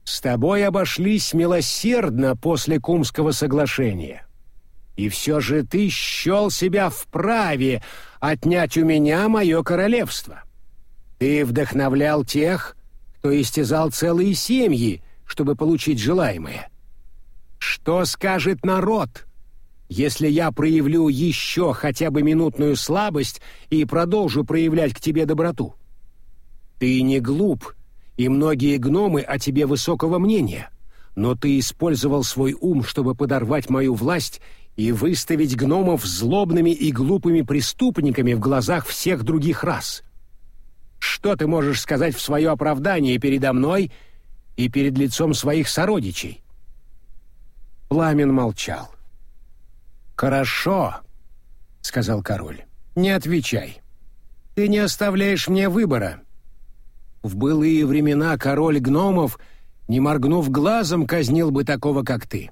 «С тобой обошлись милосердно после Кумского соглашения. И все же ты счел себя вправе отнять у меня мое королевство. Ты вдохновлял тех, кто истязал целые семьи, чтобы получить желаемое. Что скажет народ?» если я проявлю еще хотя бы минутную слабость и продолжу проявлять к тебе доброту. Ты не глуп, и многие гномы о тебе высокого мнения, но ты использовал свой ум, чтобы подорвать мою власть и выставить гномов злобными и глупыми преступниками в глазах всех других рас. Что ты можешь сказать в свое оправдание передо мной и перед лицом своих сородичей?» Пламен молчал. «Хорошо», — сказал король. «Не отвечай. Ты не оставляешь мне выбора. В былые времена король гномов, не моргнув глазом, казнил бы такого, как ты».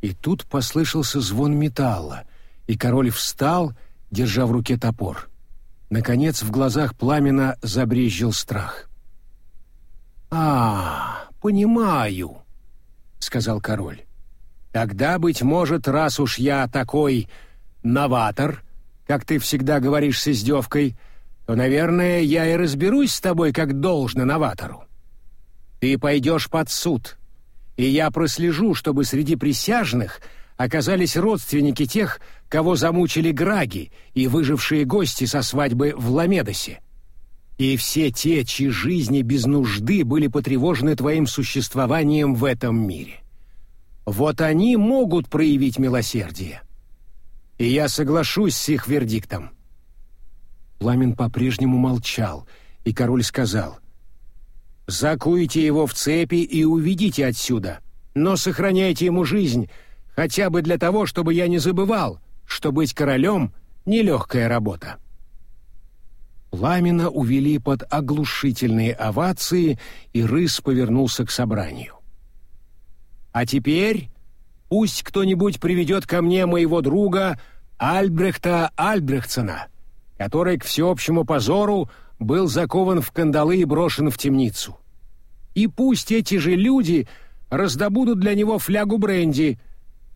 И тут послышался звон металла, и король встал, держа в руке топор. Наконец в глазах пламена забрезжил страх. «А, понимаю», — сказал король. Тогда, быть может, раз уж я такой новатор, как ты всегда говоришь с издевкой, то, наверное, я и разберусь с тобой как должно новатору. Ты пойдешь под суд, и я прослежу, чтобы среди присяжных оказались родственники тех, кого замучили граги и выжившие гости со свадьбы в Ламедосе. И все те, чьи жизни без нужды были потревожены твоим существованием в этом мире. Вот они могут проявить милосердие. И я соглашусь с их вердиктом. Пламен по-прежнему молчал, и король сказал: "Закуйте его в цепи и уведите отсюда, но сохраняйте ему жизнь, хотя бы для того, чтобы я не забывал, что быть королем нелегкая работа". Пламена увели под оглушительные овации, и рыс повернулся к собранию. А теперь пусть кто-нибудь приведет ко мне моего друга Альбрехта Альбрехтсона, который к всеобщему позору был закован в кандалы и брошен в темницу. И пусть эти же люди раздобудут для него флягу бренди,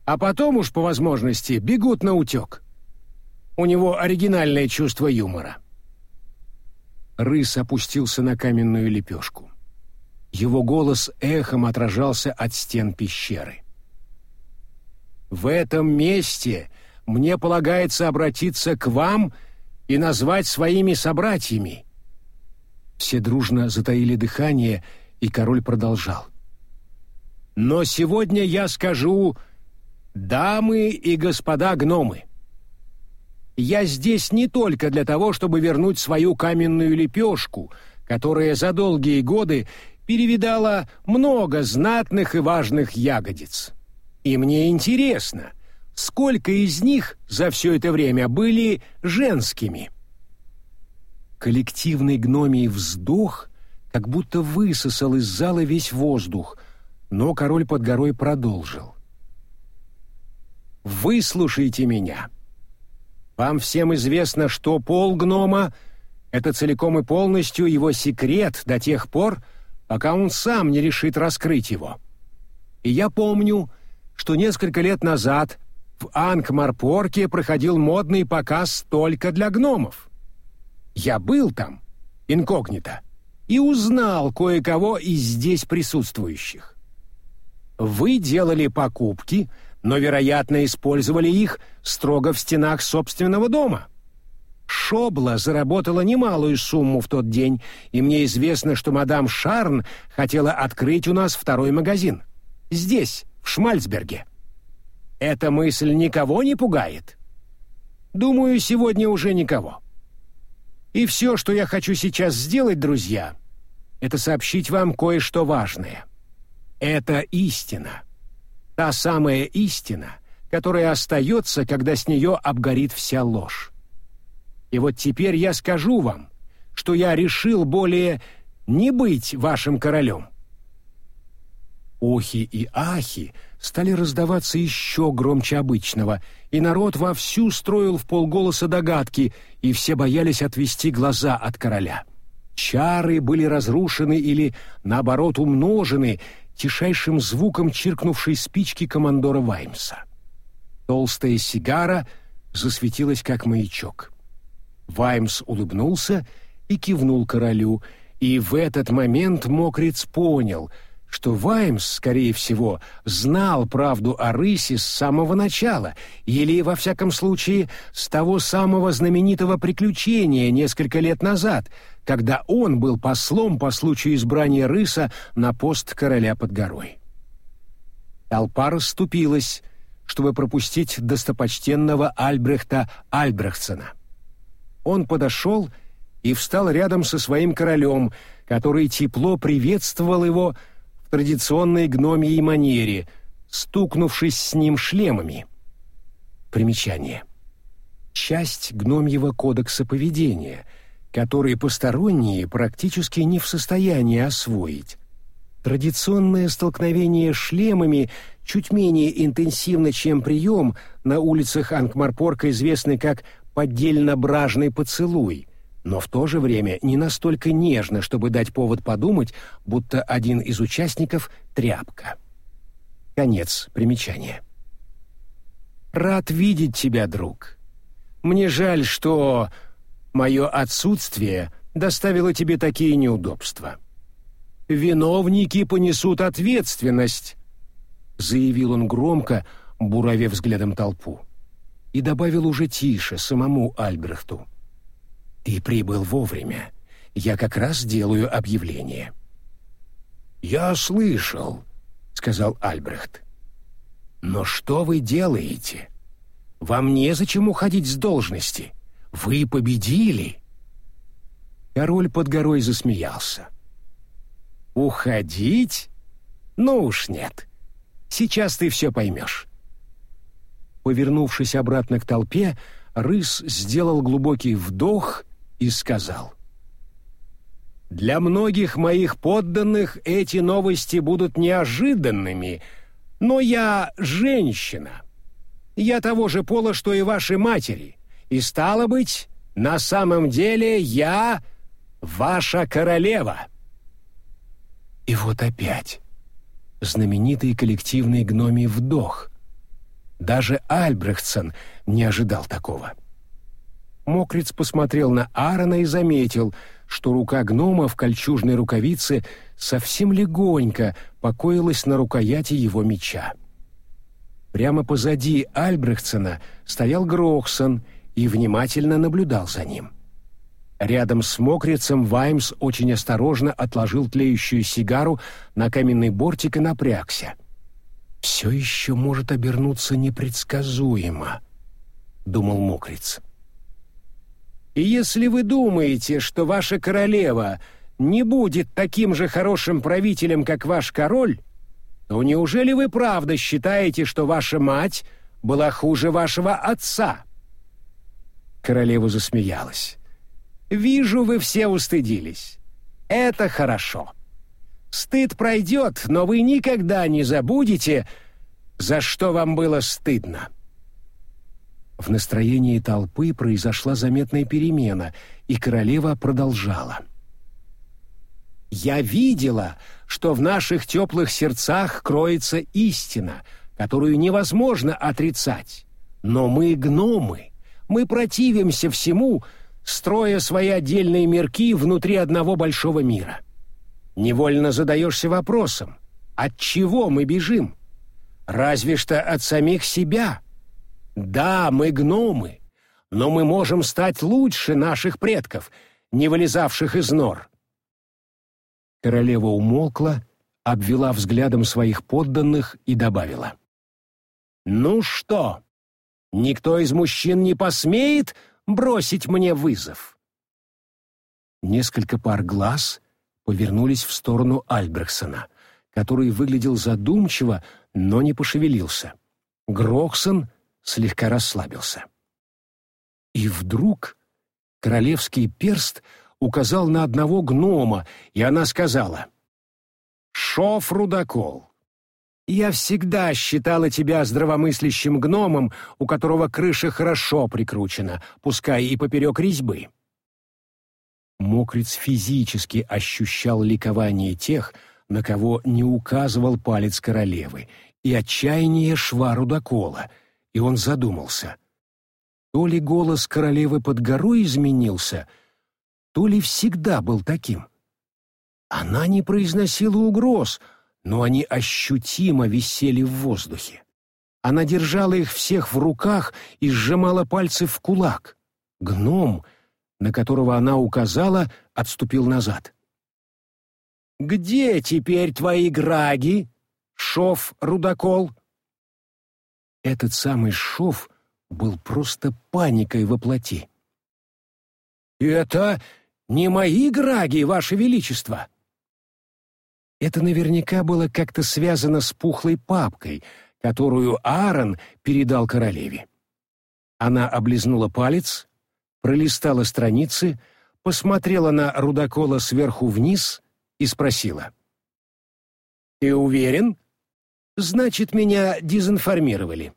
а потом уж по возможности бегут на утек. У него оригинальное чувство юмора. Рыс опустился на каменную лепешку. Его голос эхом отражался от стен пещеры. «В этом месте мне полагается обратиться к вам и назвать своими собратьями». Все дружно затаили дыхание, и король продолжал. «Но сегодня я скажу, дамы и господа гномы, я здесь не только для того, чтобы вернуть свою каменную лепешку, которая за долгие годы перевидала много знатных и важных ягодиц. И мне интересно, сколько из них за все это время были женскими. Коллективный гномий вздох как будто высосал из зала весь воздух, но король под горой продолжил. «Выслушайте меня. Вам всем известно, что пол гнома — это целиком и полностью его секрет до тех пор, пока он сам не решит раскрыть его. И я помню, что несколько лет назад в Ангмарпорке проходил модный показ только для гномов. Я был там, инкогнито, и узнал кое-кого из здесь присутствующих. Вы делали покупки, но, вероятно, использовали их строго в стенах собственного дома. — Шобла заработала немалую сумму в тот день, и мне известно, что мадам Шарн хотела открыть у нас второй магазин. Здесь, в Шмальцберге. Эта мысль никого не пугает? Думаю, сегодня уже никого. И все, что я хочу сейчас сделать, друзья, это сообщить вам кое-что важное. Это истина. Та самая истина, которая остается, когда с нее обгорит вся ложь. И вот теперь я скажу вам, что я решил более не быть вашим королем, Охи и ахи стали раздаваться еще громче обычного, и народ вовсю строил в полголоса догадки, и все боялись отвести глаза от короля. Чары были разрушены или, наоборот, умножены тишайшим звуком чиркнувшей спички командора Ваймса. Толстая сигара засветилась, как маячок. Ваймс улыбнулся и кивнул королю, и в этот момент Мокриц понял, что Ваймс, скорее всего, знал правду о рысе с самого начала, или, во всяком случае, с того самого знаменитого приключения несколько лет назад, когда он был послом по случаю избрания рыса на пост короля под горой. Толпа расступилась, чтобы пропустить достопочтенного Альбрехта Альбрехтсона. Он подошел и встал рядом со своим королем, который тепло приветствовал его традиционной гномьей манере, стукнувшись с ним шлемами. Примечание. Часть гномьего кодекса поведения, который посторонние практически не в состоянии освоить. Традиционное столкновение шлемами чуть менее интенсивно, чем прием, на улицах Ангмарпорка известный как «поддельно-бражный поцелуй», но в то же время не настолько нежно, чтобы дать повод подумать, будто один из участников — тряпка. Конец примечания. «Рад видеть тебя, друг. Мне жаль, что мое отсутствие доставило тебе такие неудобства. Виновники понесут ответственность заявил он громко, буравя взглядом толпу. И добавил уже тише самому Альбрехту. «Ты прибыл вовремя. Я как раз делаю объявление». «Я слышал», — сказал Альбрехт. «Но что вы делаете? Вам незачем уходить с должности. Вы победили». Король под горой засмеялся. «Уходить? Ну уж нет. Сейчас ты все поймешь». Повернувшись обратно к толпе, рыс сделал глубокий вдох и сказал. «Для многих моих подданных эти новости будут неожиданными, но я женщина. Я того же пола, что и ваши матери, и, стало быть, на самом деле я ваша королева». И вот опять знаменитый коллективный гномий вдох. Даже Альбрехтсон не ожидал такого. Мокриц посмотрел на Аарона и заметил, что рука гнома в кольчужной рукавице совсем легонько покоилась на рукояти его меча. Прямо позади Альбрехтсона стоял Грохсон и внимательно наблюдал за ним. Рядом с мокрицем Ваймс очень осторожно отложил тлеющую сигару на каменный бортик и напрягся. «Все еще может обернуться непредсказуемо», — думал мокриц. «И если вы думаете, что ваша королева не будет таким же хорошим правителем, как ваш король, то неужели вы правда считаете, что ваша мать была хуже вашего отца?» Королева засмеялась. Вижу, вы все устыдились. Это хорошо. Стыд пройдет, но вы никогда не забудете, за что вам было стыдно. В настроении толпы произошла заметная перемена, и королева продолжала. «Я видела, что в наших теплых сердцах кроется истина, которую невозможно отрицать. Но мы гномы, мы противимся всему, строя свои отдельные мирки внутри одного большого мира. Невольно задаешься вопросом, от чего мы бежим? Разве что от самих себя. Да, мы гномы, но мы можем стать лучше наших предков, не вылезавших из нор. Королева умолкла, обвела взглядом своих подданных и добавила. «Ну что, никто из мужчин не посмеет бросить мне вызов. Несколько пар глаз повернулись в сторону Альбрехсона, который выглядел задумчиво, но не пошевелился. Гроксон слегка расслабился. И вдруг королевский перст указал на одного гнома, и она сказала «Шоф Рудокол, Я всегда считала тебя здравомыслящим гномом, у которого крыша хорошо прикручена, пускай и поперек резьбы. Мокриц физически ощущал ликование тех, на кого не указывал палец королевы, и отчаяние шва рудокола, и он задумался. То ли голос королевы под горой изменился, то ли всегда был таким. Она не произносила угроз — но они ощутимо висели в воздухе. Она держала их всех в руках и сжимала пальцы в кулак. Гном, на которого она указала, отступил назад. «Где теперь твои граги, шов Рудокол?» Этот самый шов был просто паникой во плоти. «Это не мои граги, Ваше Величество!» Это наверняка было как-то связано с пухлой папкой, которую Аарон передал королеве. Она облизнула палец, пролистала страницы, посмотрела на Рудокола сверху вниз и спросила. «Ты уверен? Значит, меня дезинформировали».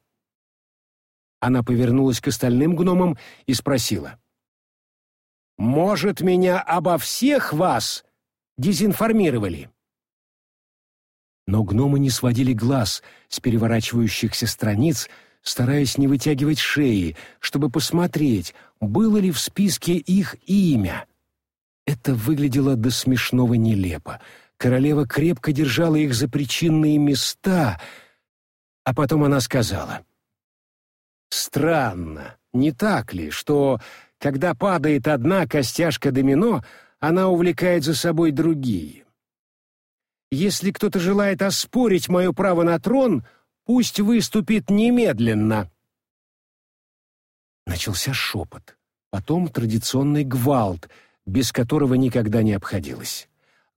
Она повернулась к остальным гномам и спросила. «Может, меня обо всех вас дезинформировали?» но гномы не сводили глаз с переворачивающихся страниц, стараясь не вытягивать шеи, чтобы посмотреть, было ли в списке их имя. Это выглядело до смешного нелепо. Королева крепко держала их за причинные места, а потом она сказала. «Странно, не так ли, что, когда падает одна костяшка домино, она увлекает за собой другие?» Если кто-то желает оспорить мое право на трон, пусть выступит немедленно. Начался шепот, потом традиционный гвалт, без которого никогда не обходилось.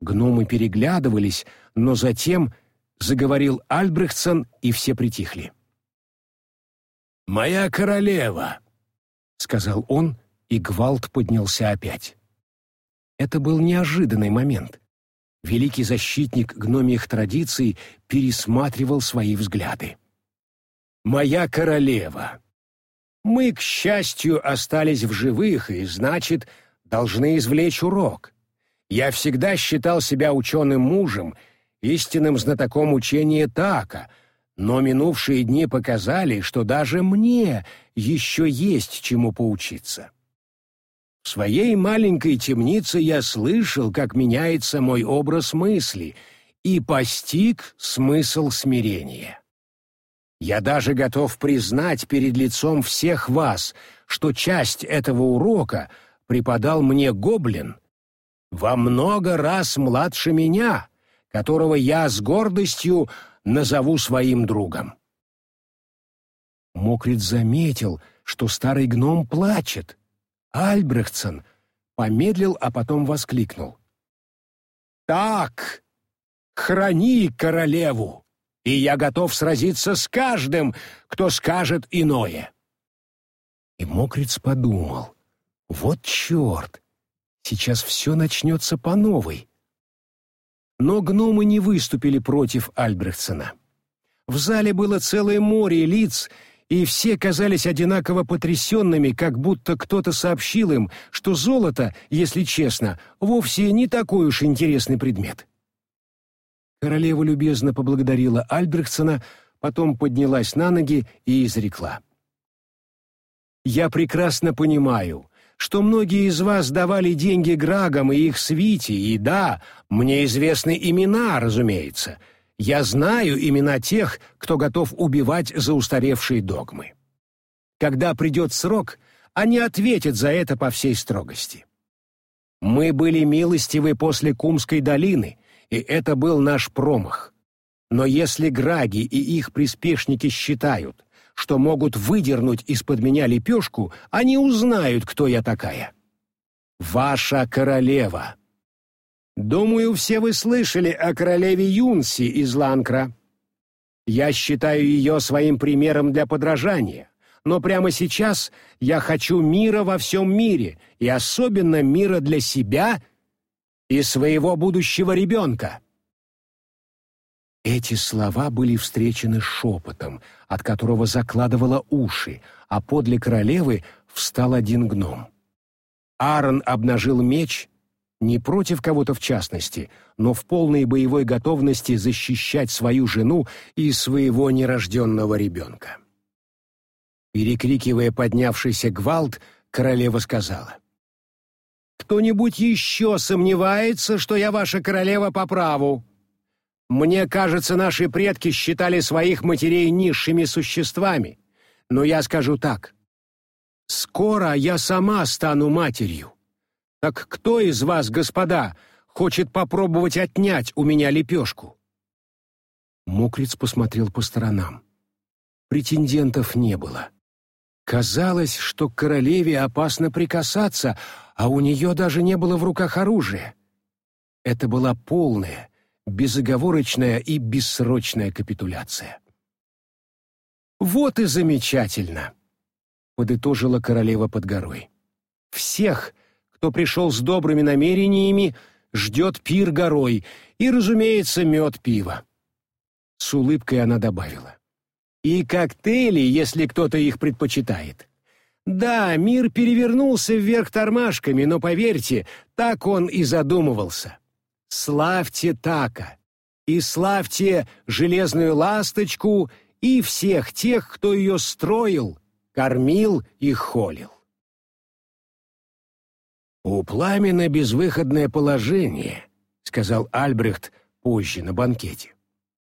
Гномы переглядывались, но затем заговорил Альбрехтсон, и все притихли. «Моя королева», — сказал он, и гвалт поднялся опять. Это был неожиданный момент великий защитник гномиих традиций пересматривал свои взгляды. «Моя королева! Мы, к счастью, остались в живых и, значит, должны извлечь урок. Я всегда считал себя ученым мужем, истинным знатоком учения Така, но минувшие дни показали, что даже мне еще есть чему поучиться. В своей маленькой темнице я слышал, как меняется мой образ мысли, и постиг смысл смирения. Я даже готов признать перед лицом всех вас, что часть этого урока преподал мне гоблин, во много раз младше меня, которого я с гордостью назову своим другом. Мокрит заметил, что старый гном плачет — Альбрехтсон помедлил, а потом воскликнул. «Так, храни королеву, и я готов сразиться с каждым, кто скажет иное». И Мокриц подумал, «Вот черт, сейчас все начнется по новой». Но гномы не выступили против Альбрехтсона. В зале было целое море лиц, и все казались одинаково потрясенными, как будто кто-то сообщил им, что золото, если честно, вовсе не такой уж интересный предмет. Королева любезно поблагодарила Альбрехтсона, потом поднялась на ноги и изрекла. «Я прекрасно понимаю, что многие из вас давали деньги Грагам и их свите, и да, мне известны имена, разумеется — я знаю имена тех, кто готов убивать за устаревшие догмы. Когда придет срок, они ответят за это по всей строгости. Мы были милостивы после Кумской долины, и это был наш промах. Но если Граги и их приспешники считают, что могут выдернуть из-под меня лепешку, они узнают, кто я такая. Ваша королева. Думаю, все вы слышали о королеве Юнси из Ланкра. Я считаю ее своим примером для подражания, но прямо сейчас я хочу мира во всем мире, и особенно мира для себя и своего будущего ребенка. Эти слова были встречены шепотом, от которого закладывало уши, а подле королевы встал один гном. Аарон обнажил меч не против кого-то в частности, но в полной боевой готовности защищать свою жену и своего нерожденного ребенка. Перекрикивая поднявшийся гвалт, королева сказала. «Кто-нибудь еще сомневается, что я ваша королева по праву? Мне кажется, наши предки считали своих матерей низшими существами. Но я скажу так. Скоро я сама стану матерью. Так кто из вас, господа, хочет попробовать отнять у меня лепешку?» Мокриц посмотрел по сторонам. Претендентов не было. Казалось, что к королеве опасно прикасаться, а у нее даже не было в руках оружия. Это была полная, безоговорочная и бессрочная капитуляция. «Вот и замечательно!» — подытожила королева под горой. «Всех, кто пришел с добрыми намерениями, ждет пир горой и, разумеется, мед пива». С улыбкой она добавила. «И коктейли, если кто-то их предпочитает». Да, мир перевернулся вверх тормашками, но поверьте, так он и задумывался. Славьте Така и славьте железную ласточку и всех тех, кто ее строил, кормил и холил. «У пламена безвыходное положение», — сказал Альбрехт позже на банкете.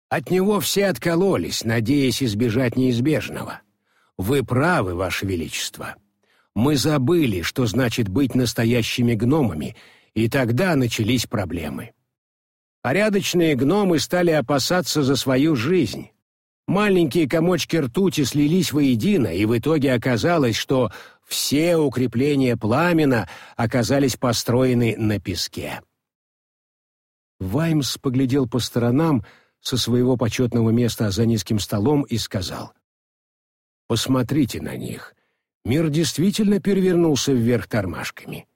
«От него все откололись, надеясь избежать неизбежного. Вы правы, Ваше Величество. Мы забыли, что значит быть настоящими гномами — и тогда начались проблемы. Порядочные гномы стали опасаться за свою жизнь. Маленькие комочки ртути слились воедино, и в итоге оказалось, что все укрепления пламена оказались построены на песке. Ваймс поглядел по сторонам со своего почетного места за низким столом и сказал, «Посмотрите на них. Мир действительно перевернулся вверх тормашками.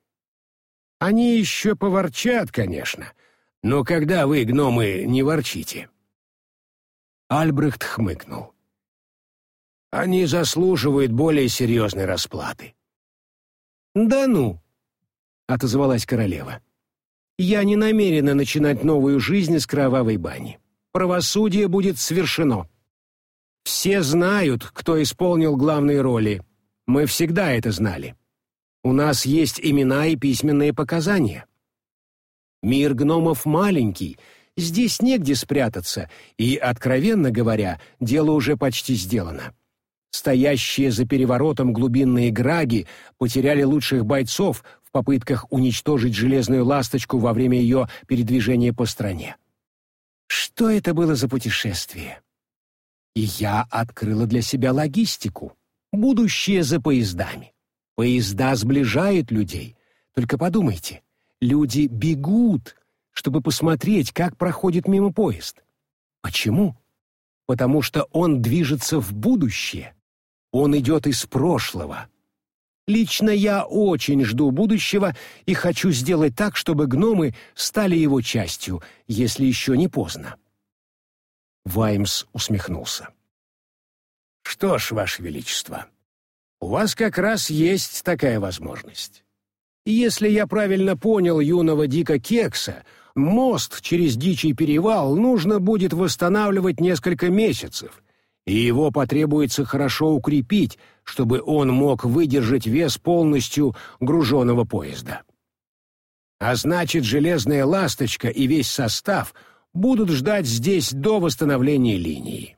Они еще поворчат, конечно, но когда вы, гномы, не ворчите?» Альбрехт хмыкнул. «Они заслуживают более серьезной расплаты». «Да ну!» — отозвалась королева. «Я не намерена начинать новую жизнь с кровавой бани. Правосудие будет свершено. Все знают, кто исполнил главные роли. Мы всегда это знали. У нас есть имена и письменные показания. Мир гномов маленький, здесь негде спрятаться, и, откровенно говоря, дело уже почти сделано. Стоящие за переворотом глубинные граги потеряли лучших бойцов в попытках уничтожить железную ласточку во время ее передвижения по стране. Что это было за путешествие? И я открыла для себя логистику, будущее за поездами. Поезда сближают людей. Только подумайте, люди бегут, чтобы посмотреть, как проходит мимо поезд. Почему? Потому что он движется в будущее. Он идет из прошлого. Лично я очень жду будущего и хочу сделать так, чтобы гномы стали его частью, если еще не поздно. Ваймс усмехнулся. «Что ж, Ваше Величество, у вас как раз есть такая возможность. Если я правильно понял юного Дика Кекса, мост через Дичий перевал нужно будет восстанавливать несколько месяцев, и его потребуется хорошо укрепить, чтобы он мог выдержать вес полностью груженного поезда. А значит, железная ласточка и весь состав будут ждать здесь до восстановления линии.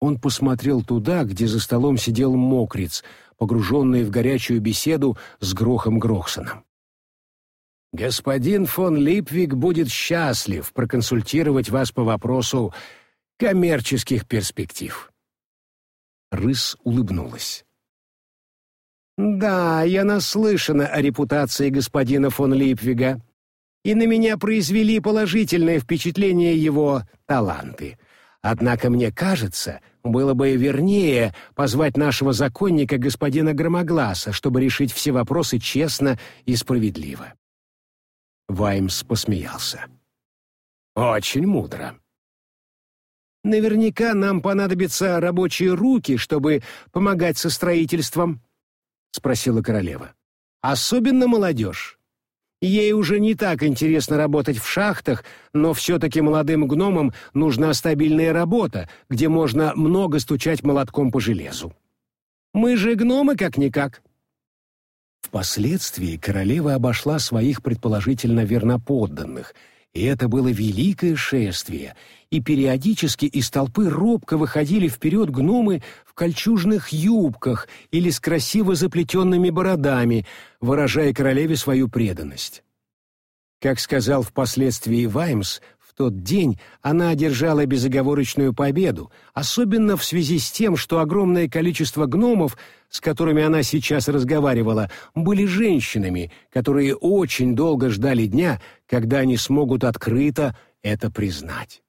Он посмотрел туда, где за столом сидел мокриц, погруженный в горячую беседу с Грохом Грохсоном. «Господин фон Липвик будет счастлив проконсультировать вас по вопросу коммерческих перспектив». Рыс улыбнулась. «Да, я наслышана о репутации господина фон Липвига, и на меня произвели положительное впечатление его таланты. Однако мне кажется, было бы вернее позвать нашего законника господина Громогласа, чтобы решить все вопросы честно и справедливо. Ваймс посмеялся. «Очень мудро. Наверняка нам понадобятся рабочие руки, чтобы помогать со строительством, спросила королева. Особенно молодежь. Ей уже не так интересно работать в шахтах, но все-таки молодым гномам нужна стабильная работа, где можно много стучать молотком по железу. Мы же гномы как-никак. Впоследствии королева обошла своих предположительно верноподданных, и это было великое шествие, и периодически из толпы робко выходили вперед гномы в кольчужных юбках или с красиво заплетенными бородами, выражая королеве свою преданность. Как сказал впоследствии Ваймс, тот день она одержала безоговорочную победу, особенно в связи с тем, что огромное количество гномов, с которыми она сейчас разговаривала, были женщинами, которые очень долго ждали дня, когда они смогут открыто это признать.